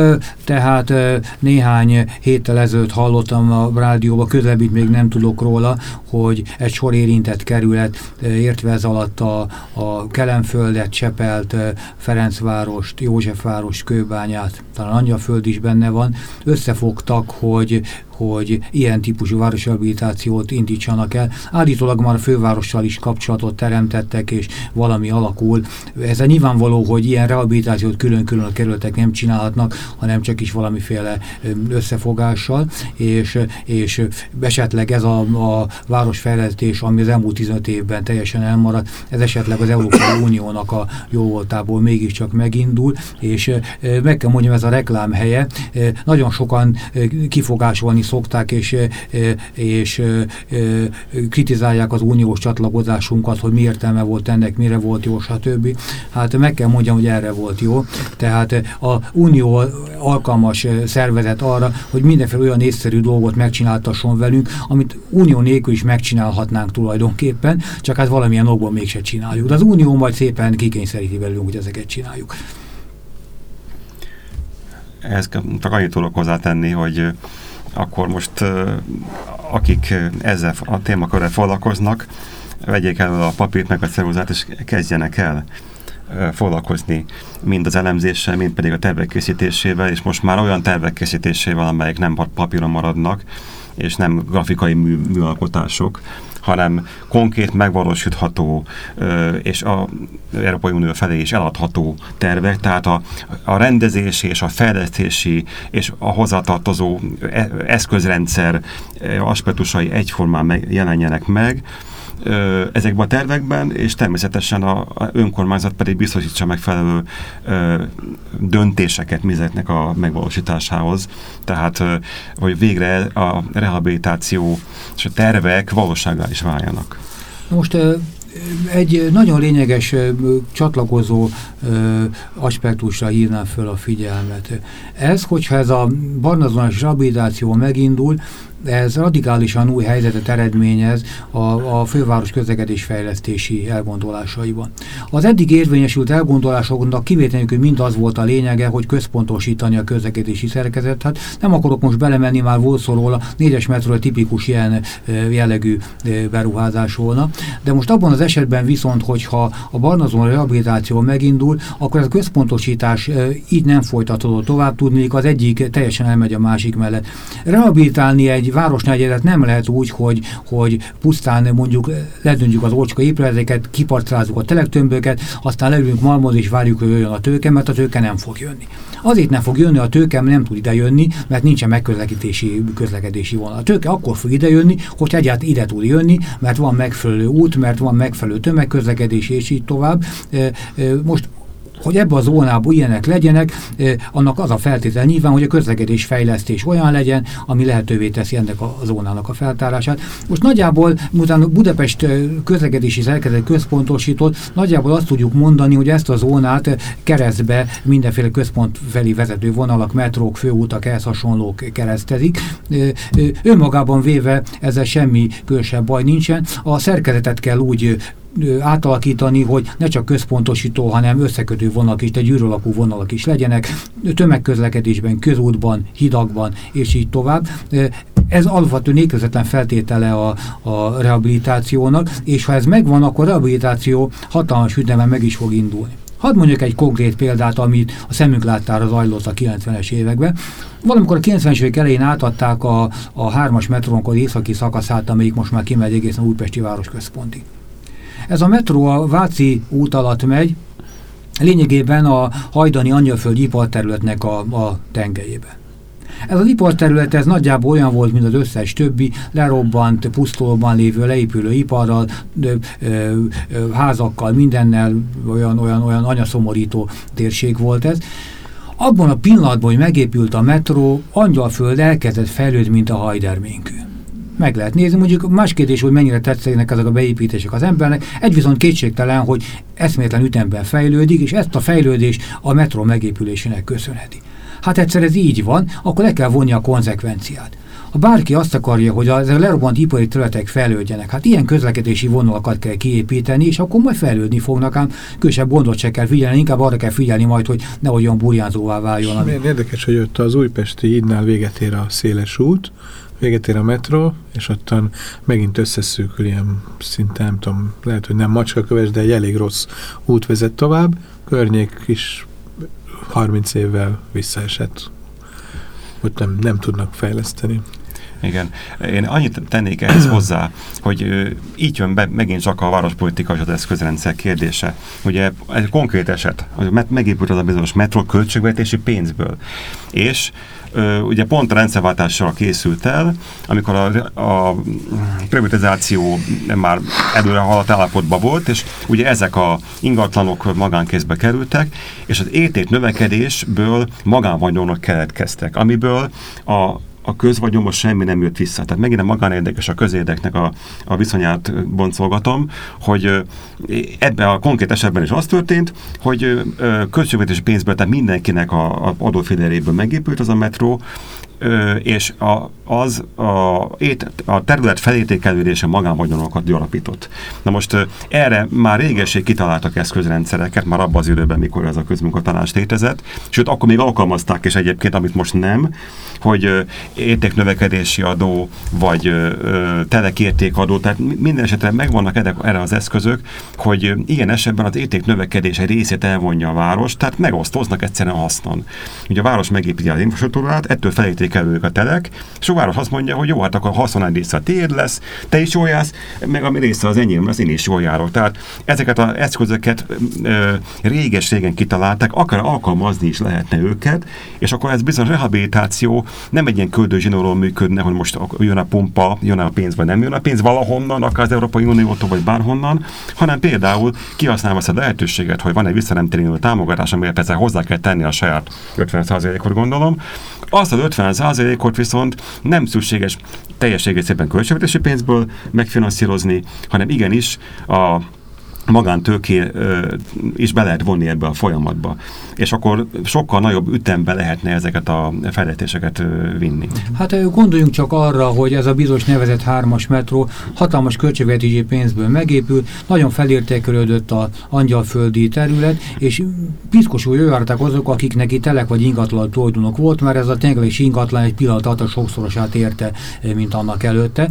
tehát néhány héttel ezelőtt hallottam a rádióban, közelebbit még nem tudok róla, hogy egy sor érintett kerület, értve ez alatt a, a Kelemföldet, Csepelt, Ferencvárost, Józsefvárost, Kőbányát, talán Angyalföld is benne van, összefogtak, hogy hogy ilyen típusú városrehabilitációt indítsanak el. Állítólag már a fővárossal is kapcsolatot teremtettek, és valami alakul. Ez a nyilvánvaló, hogy ilyen rehabilitációt külön-külön a kerületek nem csinálhatnak, hanem csak is valamiféle összefogással, és, és esetleg ez a, a városfejlesztés, ami az elmúlt 15 évben teljesen elmaradt, ez esetleg az Európai Uniónak a jó voltából mégiscsak megindul, és meg kell mondjam, ez a reklám helye. Nagyon sokan kifogásolni szokták, és, és kritizálják az uniós csatlakozásunkat, hogy mi értelme volt ennek, mire volt jó, stb. Hát meg kell mondjam, hogy erre volt jó. Tehát a unió alkalmas szervezet arra, hogy mindenféle olyan észszerű dolgot megcsináltasson velünk, amit unió nélkül is megcsinálhatnánk tulajdonképpen, csak hát valamilyen okból mégse csináljuk. De az unió majd szépen kikényszeríti velünk, hogy ezeket csináljuk. Ehhez csak annyit tudok hozzátenni, hogy akkor most akik ezzel a témakörrel foglalkoznak, vegyék el a papírt meg a ceruzát, és kezdjenek el foglalkozni mind az elemzéssel, mind pedig a tervek készítésével, és most már olyan tervek készítésével, amelyek nem papíron maradnak, és nem grafikai mű, műalkotások, hanem konkrét, megvalósítható és a Európai Unió felé is eladható tervek, tehát a, a rendezési és a fejlesztési és a hozzátartozó e, eszközrendszer aspektusai egyformán jelenjenek meg, ezekben a tervekben, és természetesen a, a önkormányzat pedig biztosítsa megfelelő ö, döntéseket mizeknek a megvalósításához. Tehát, ö, hogy végre a rehabilitáció és a tervek valóságá is váljanak. Most egy nagyon lényeges csatlakozó aspektusra hívnám föl a figyelmet. Ez, hogyha ez a barnazonás rehabilitáció megindul, ez radikálisan új helyzetet eredményez a, a főváros közlekedés fejlesztési elgondolásaiban. Az eddig érvényesült elgondolásoknak kivételjük, hogy mind az volt a lényege, hogy központosítani a közlekedési szerkezet. Hát nem akarok most belemenni, már volt szó róla, négyes metró tipikus ilyen jellegű beruházás volna. De most abban az esetben viszont, hogyha a barnazon rehabilitáció megindul, akkor ez a központosítás így nem folytatódott tovább, tudni, az egyik teljesen elmegy a másik mellett. Rehabilitálni egy városnegyedet nem lehet úgy, hogy, hogy pusztán mondjuk ledöntjük az ócska épületeket, kiparcrázzuk a telektömböket, aztán leülünk malmozni és várjuk, hogy jöjjön a tőke, mert a tőke nem fog jönni. Azért nem fog jönni a tőke, nem tud ide jönni, mert nincsen megközlekedési közlekedési vonal. A tőke akkor fog ide jönni, hogy egyáltalán ide tud jönni, mert van megfelelő út, mert van megfelelő tömegközlekedés, és így tovább. Most hogy ebbe a zónába ilyenek legyenek, annak az a feltétel nyilván, hogy a közlekedés fejlesztés olyan legyen, ami lehetővé teszi ennek a zónának a feltárását. Most nagyjából, miután Budapest közlekedési szerkezet központosított, nagyjából azt tudjuk mondani, hogy ezt a zónát keresztbe mindenféle központ felé vezető vonalak, metrók, főútak, ehhez hasonlók keresztezik. Önmagában véve ezzel semmi különösebb baj nincsen. A szerkezetet kell úgy átalakítani, hogy ne csak központosító, hanem összekötő vonalak is, de gyűrölapú vonalak is legyenek, tömegközlekedésben, közútban, hidakban, és így tovább. Ez alapvető nélkülözetlen feltétele a, a rehabilitációnak, és ha ez megvan, akkor a rehabilitáció hatalmas ütemben meg is fog indulni. Hadd mondjuk egy konkrét példát, amit a szemünk láttára zajlott a 90-es években. Valamikor a 90-es évek elején átadták a, a hármas metrónkod északi szakaszát, amelyik most már kimegy egészen Újpesti városközpontig. Ez a metró a Váci út alatt megy, lényegében a hajdani angyalföld iparterületnek a, a tengelyében. Ez az iparterület ez nagyjából olyan volt, mint az összes többi, lerobbant, pusztulóban lévő, leépülő iparral, ö, ö, ö, házakkal, mindennel, olyan, olyan, olyan anyaszomorító térség volt ez. Abban a pillanatban, hogy megépült a metró, Angyalföld elkezdett fejlődni, mint a hajderménkű meg lehet nézni. Mondjuk más kérdés, hogy mennyire tetszenek ezek a beépítések az embernek. Egy viszont kétségtelen, hogy eszméletlen ütemben fejlődik, és ezt a fejlődést a metró megépülésének köszönheti. Hát egyszer ez így van, akkor le kell vonni a konzekvenciát. Ha bárki azt akarja, hogy az lerobbant ipari területek fejlődjenek, hát ilyen közlekedési vonalakat kell kiépíteni, és akkor majd fejlődni fognak, ám különösebb gondot se kell figyelni, inkább arra kell figyelni majd, hogy nehogy olyan burjánzóvá váljon. Ami... Érdekes, hogy ott az újpesti hídnál véget ér a széles út, véget ér a metró, és ottan megint összeszűkül ilyen szinte, nem tudom, lehet, hogy nem macskaköves, de egy elég rossz út vezet tovább, környék is 30 évvel visszaesett, hogy nem, nem tudnak fejleszteni. Igen. Én annyit tennék ehhez hozzá, hogy így jön be megint csak a várospolitika és az eszközrendszer kérdése. Ugye egy konkrét eset, hogy megépült az a bizonyos metró költségvetési pénzből. És ugye pont a rendszerváltással készült el, amikor a, a privatizáció már előre haladt állapotban volt, és ugye ezek a ingatlanok magánkézbe kerültek, és az érték növekedésből magánvagyonok keletkeztek, amiből a a közvagyomos semmi nem jött vissza. Tehát megint a magánérdek a közérdeknek a, a viszonyát boncolgatom, hogy ebben a konkrét esetben is az történt, hogy költségvetési pénzből, tehát mindenkinek a, a adóféléréből megépült az a metró, és a, az a, a terület felértékelődése magánvagyonokat gyarapított. Na most erre már régesség kitaláltak eszközrendszereket, már abban az időben, mikor ez a közmunkatanács létezett, sőt, akkor még alkalmazták, és egyébként, amit most nem, hogy értéknövekedési adó, vagy telekértékadó, tehát minden esetre megvannak erre az eszközök, hogy ilyen esetben az értéknövekedés egy részét elvonja a város, tehát megosztoznak egyszerűen hasznon. Ugye a város megépíti az infrastruktúrát, ettől felértékelődik a telek, és a város azt mondja, hogy jó, hát akkor haszon egy része a tiéd lesz, te is jól jársz, meg ami része az enyém lesz, én is jól járok. Tehát ezeket az eszközöket réges-régen kitalálták, akár alkalmazni is lehetne őket, és akkor ez bizonyos rehabilitáció nem egy ilyen köldőzsinóról működne, hogy most jön a pumpa, jön a pénz, vagy nem jön a pénz valahonnan, akár az Európai Uniótól, vagy bárhonnan, hanem például kihasználva azt a lehetőséget, hogy van egy visszanemtérülő támogatás, amire persze hozzá kell tenni a saját 50%-ot gondolom, azt az 50%-ot viszont nem szükséges teljes egészében költségvetési pénzből megfinanszírozni, hanem igenis a magántőké is be lehet vonni ebbe a folyamatba. És akkor sokkal nagyobb ütemben lehetne ezeket a fejlesztéseket vinni. Hát gondoljunk csak arra, hogy ez a bizonyos nevezett hármas metró hatalmas költségvetési pénzből megépült, nagyon felértékelődött a angyalföldi terület, és piszkosul jöjjárták azok, akik neki telek vagy ingatlan tulajdonok volt, mert ez a tengeres ingatlan egy pillanat alatt a sokszorosát érte, mint annak előtte.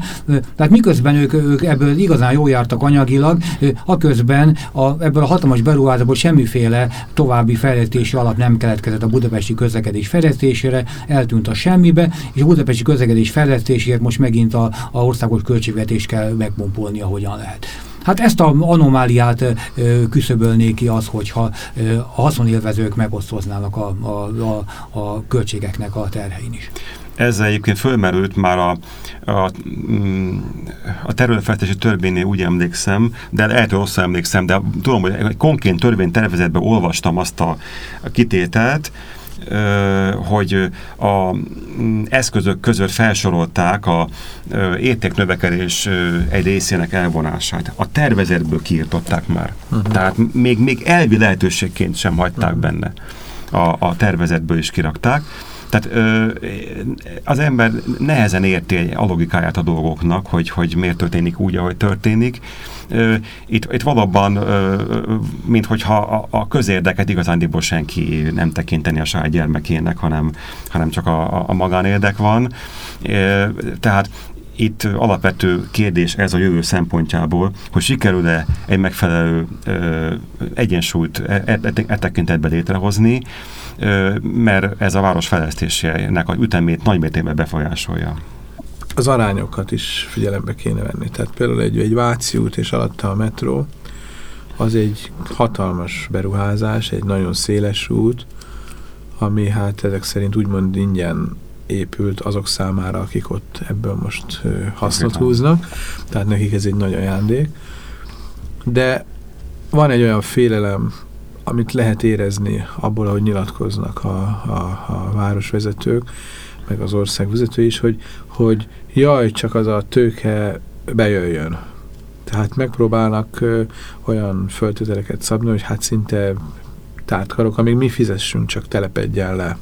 Tehát miközben ők, ők ebből igazán jól jártak anyagilag, aközben miközben a, ebből a hatalmas beruházásból semmiféle további fejlesztési alap nem keletkezett a budapesti közlekedés fejlesztésére, eltűnt a semmibe, és a budapesti közlekedés fejlesztésért most megint a, a országos költségvetést kell megpompolni, ahogyan lehet. Hát ezt a anomáliát ö, küszöbölné ki az, hogyha ö, a haszonélvezők megosztoznának a, a, a, a költségeknek a terhein is. Ezzel egyébként fölmerült már a, a, mm, a területfejlesztési törvénynél úgy emlékszem, de lehet, hogy rosszul emlékszem, de tudom, hogy egy konkrét törvénytervezetben olvastam azt a, a kitételt, hogy a mm, eszközök között felsorolták a értéknövekedés egy részének elvonását. A tervezetből kiirtották már. Uh -huh. Tehát még, még elvi lehetőségként sem hagyták uh -huh. benne. A, a tervezetből is kirakták. Tehát ö, az ember nehezen érti a logikáját a dolgoknak, hogy, hogy miért történik úgy, ahogy történik. Ö, itt, itt valóban, ö, mint hogyha a, a közérdeket igazándiból senki nem tekinteni a saját gyermekének, hanem, hanem csak a, a magánérdek van. Ö, tehát itt alapvető kérdés ez a jövő szempontjából, hogy sikerül-e egy megfelelő ö, egyensúlyt e, e, e tekintetben létrehozni, mert ez a város fejlesztésének a ütemét nagymértékben befolyásolja. Az arányokat is figyelembe kéne venni. Tehát például egy, egy Váci út és alatta a metró, az egy hatalmas beruházás, egy nagyon széles út, ami hát ezek szerint úgymond ingyen épült azok számára, akik ott ebből most hasznot húznak, tehát nekik ez egy nagy ajándék. De van egy olyan félelem amit lehet érezni abból, ahogy nyilatkoznak a, a, a városvezetők, meg az ország vezető is, hogy, hogy jaj, csak az a tőke bejöjjön. Tehát megpróbálnak ö, olyan föltételeket szabni, hogy hát szinte tártkarok, amíg mi fizessünk, csak telepedjen le.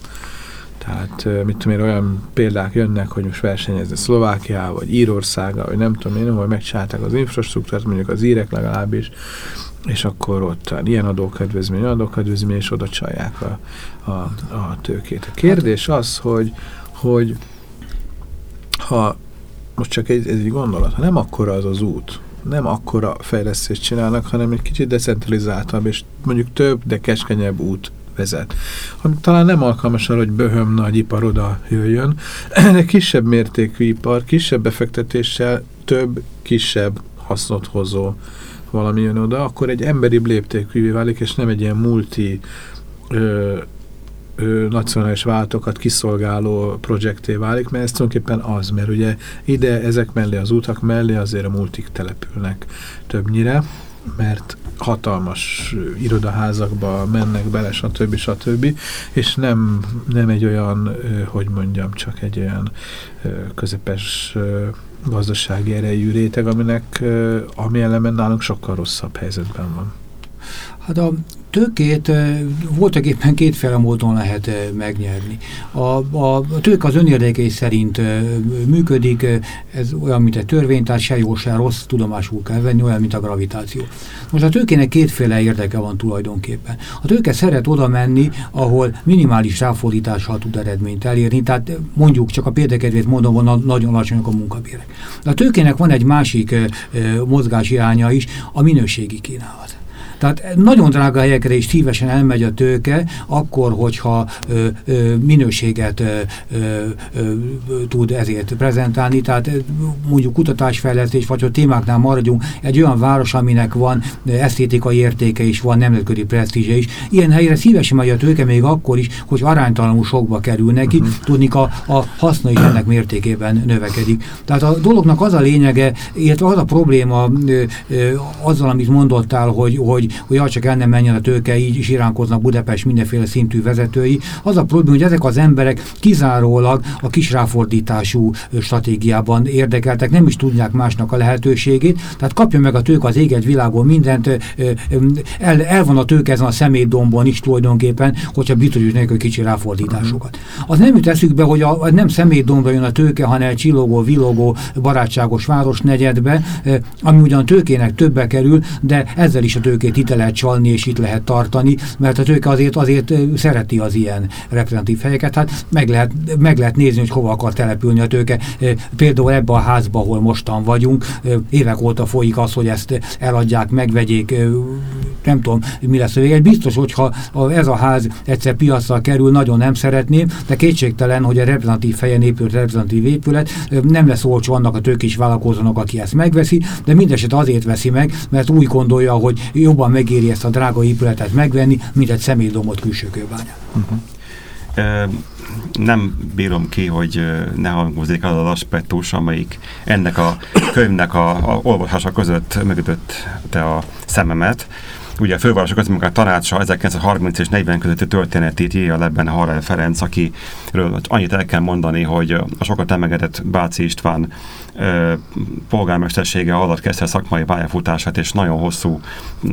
Tehát mit tudom én, olyan példák jönnek, hogy most versenyezni Szlovákiával, vagy Írországgal, vagy nem tudom én, hogy megcsinálták az infrastruktúrát, mondjuk az írek legalábbis, és akkor ott ilyen adókedvezmény, adókedvezmény, és oda csalják a, a, a tőkét. A kérdés az, hogy, hogy ha most csak egy, egy gondolat, ha nem akkora az az út, nem akkora fejlesztést csinálnak, hanem egy kicsit decentralizáltabb, és mondjuk több, de keskenyebb út vezet. Ami talán nem alkalmas arra, hogy böhöm nagy ipar oda jöjjön, de kisebb mértékű ipar, kisebb befektetéssel több, kisebb hasznot hozó valami jön oda, akkor egy emberi léptékűvé válik, és nem egy ilyen multi ö, ö, nacionális váltokat kiszolgáló projekté válik, mert ez tulajdonképpen az, mert ugye ide, ezek mellé, az utak mellé azért a multik települnek többnyire, mert hatalmas irodaházakba mennek bele, stb. stb. És nem, nem egy olyan, hogy mondjam, csak egy olyan közepes gazdasági erejű réteg, aminek, ami ellenben nálunk sokkal rosszabb helyzetben van. Hát a tőkét voltak éppen kétféle módon lehet megnyerni. A, a, a az önérdekei szerint működik, ez olyan, mint egy törvény, tehát se jó, se rossz, tudomásul kell venni, olyan, mint a gravitáció. Most a tőkének kétféle érdeke van tulajdonképpen. A tőke szeret oda menni, ahol minimális ráfordítással tud eredményt elérni, tehát mondjuk csak a példakedvét mondom, van nagyon alacsonyak a munkabérek. A tőkének van egy másik mozgás iránya is, a minőségi kínálat. Tehát nagyon drága helyekre is szívesen elmegy a tőke, akkor, hogyha ö, ö, minőséget ö, ö, tud ezért prezentálni, tehát mondjuk kutatásfejlesztés, vagy a témáknál maradjunk, egy olyan város, aminek van esztétikai értéke is, van nemzetközi presztízse is. Ilyen helyre szívesen megy a tőke még akkor is, hogy aránytalanul sokba kerül neki, uh mhm. -huh. tudni a, a haszna is ennek mértékében növekedik. Tehát a dolognak az a lényege, illetve az a probléma ö, ö, azzal, amit mondottál, hogy, hogy hogy, csak el nem menjen a tőke, így is iránkoznak Budapest mindenféle szintű vezetői. Az a probléma, hogy ezek az emberek kizárólag a kisráfordítású stratégiában érdekeltek, nem is tudják másnak a lehetőségét, tehát kapja meg a tőke az éget világon mindent, el, el van a tőke ezen a szemétdombon is tulajdonképpen, hogyha biztosít neki kicsi ráfordításokat. Az nem jut eszükbe, hogy a, nem szemétdombra jön a tőke, hanem csillogó, vilogó, barátságos városnegyedbe, ami ugyan tőkének többe kerül, de ezzel is a tőkét itt lehet csalni, és itt lehet tartani, mert a tőke azért, azért szereti az ilyen reprezentatív helyeket. Hát meg lehet, meg lehet nézni, hogy hova akar települni a tőke. Például ebbe a házba, ahol mostan vagyunk, évek óta folyik az, hogy ezt eladják, megvegyék, nem tudom, mi lesz a vége. Biztos, hogyha ez a ház egyszer piacra kerül, nagyon nem szeretném, de kétségtelen, hogy a reprezentatív helyen épült reprezentatív épület nem lesz olcsó annak a tőkés vállalkozónak, aki ezt megveszi, de mindeset azért veszi meg, mert úgy gondolja, hogy jobban megéri ezt a drága épületet megvenni, mint egy személydomot külsőkőbányán. Uh -huh. Nem bírom ki, hogy ne hangozzék az az aspektus, amelyik ennek a könyvnek a, a olvasása között mögötte a szememet. Ugye a fővárosok közmunká tanácsa 1930 és 40 közötti történetét írja lebben Harel Ferenc, akiről annyit el kell mondani, hogy a sokat emegedett Báci István ö, polgármestersége alatt kezdte szakmai pályafutását, és nagyon hosszú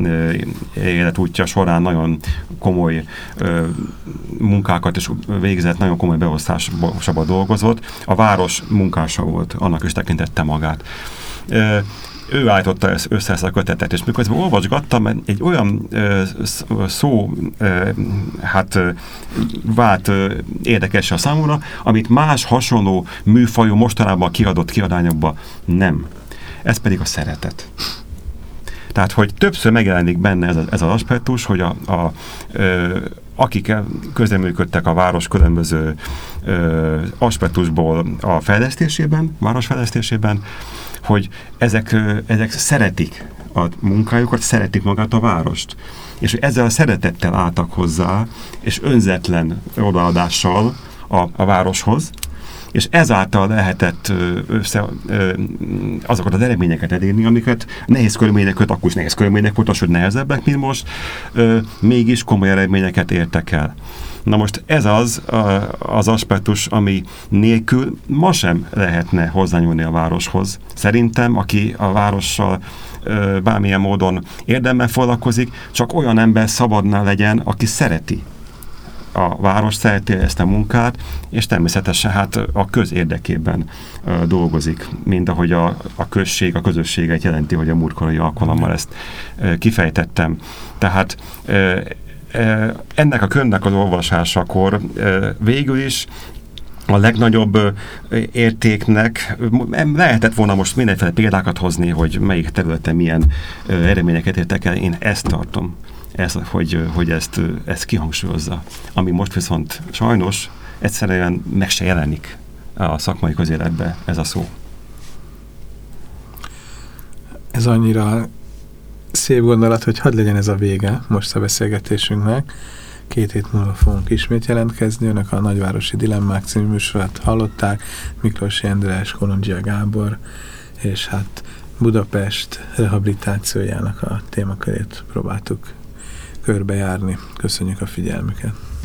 ö, életútja során nagyon komoly ö, munkákat is végzett, nagyon komoly beosztásban dolgozott. A város munkása volt, annak is tekintette magát. Ő állította össze ezt a kötetet, és miközben olvasgattam, egy olyan ö, szó ö, hát ö, vált érdekes a számomra, amit más hasonló műfajú mostanában kiadott kiadányokban nem. Ez pedig a szeretet. Tehát, hogy többször megjelenik benne ez, a, ez az aspektus, hogy a, a ö, akik közreműködtek a város különböző ö, aspektusból a fejlesztésében, városfejlesztésében, hogy ezek, ezek szeretik a munkájukat, szeretik magát a várost. És hogy ezzel a szeretettel álltak hozzá, és önzetlen odaadással a, a városhoz, és ezáltal lehetett össze, azokat az eredményeket elérni, amiket nehéz körülmények között, akkor is nehéz körülmények volt, hogy nehezebbek, mint most, mégis komoly eredményeket értek el. Na most ez az az aspektus, ami nélkül ma sem lehetne hozzányúlni a városhoz. Szerintem, aki a várossal bármilyen módon érdemben foglalkozik, csak olyan ember szabadna legyen, aki szereti a város szereti ezt a munkát, és természetesen hát a közérdekében dolgozik, mint ahogy a, a község, a közösséget jelenti, hogy a múltkorai alkalommal ezt kifejtettem. Tehát ennek a könyvnek az olvasásakor végül is a legnagyobb értéknek lehetett volna most mindenféle példákat hozni, hogy melyik területen milyen eredményeket értek el. Én ezt tartom, ez, hogy, hogy ezt, ezt kihangsúlyozza. Ami most viszont sajnos egyszerűen meg se jelenik a szakmai közéletbe ez a szó. Ez annyira szép gondolat, hogy hadd legyen ez a vége most a beszélgetésünknek. Két hét múlva fogunk ismét jelentkezni. Önök a Nagyvárosi Dilemmák című műsorát hallották. Miklós András, Kolondzsia Gábor, és hát Budapest rehabilitációjának a témakörét próbáltuk körbejárni. Köszönjük a figyelmüket!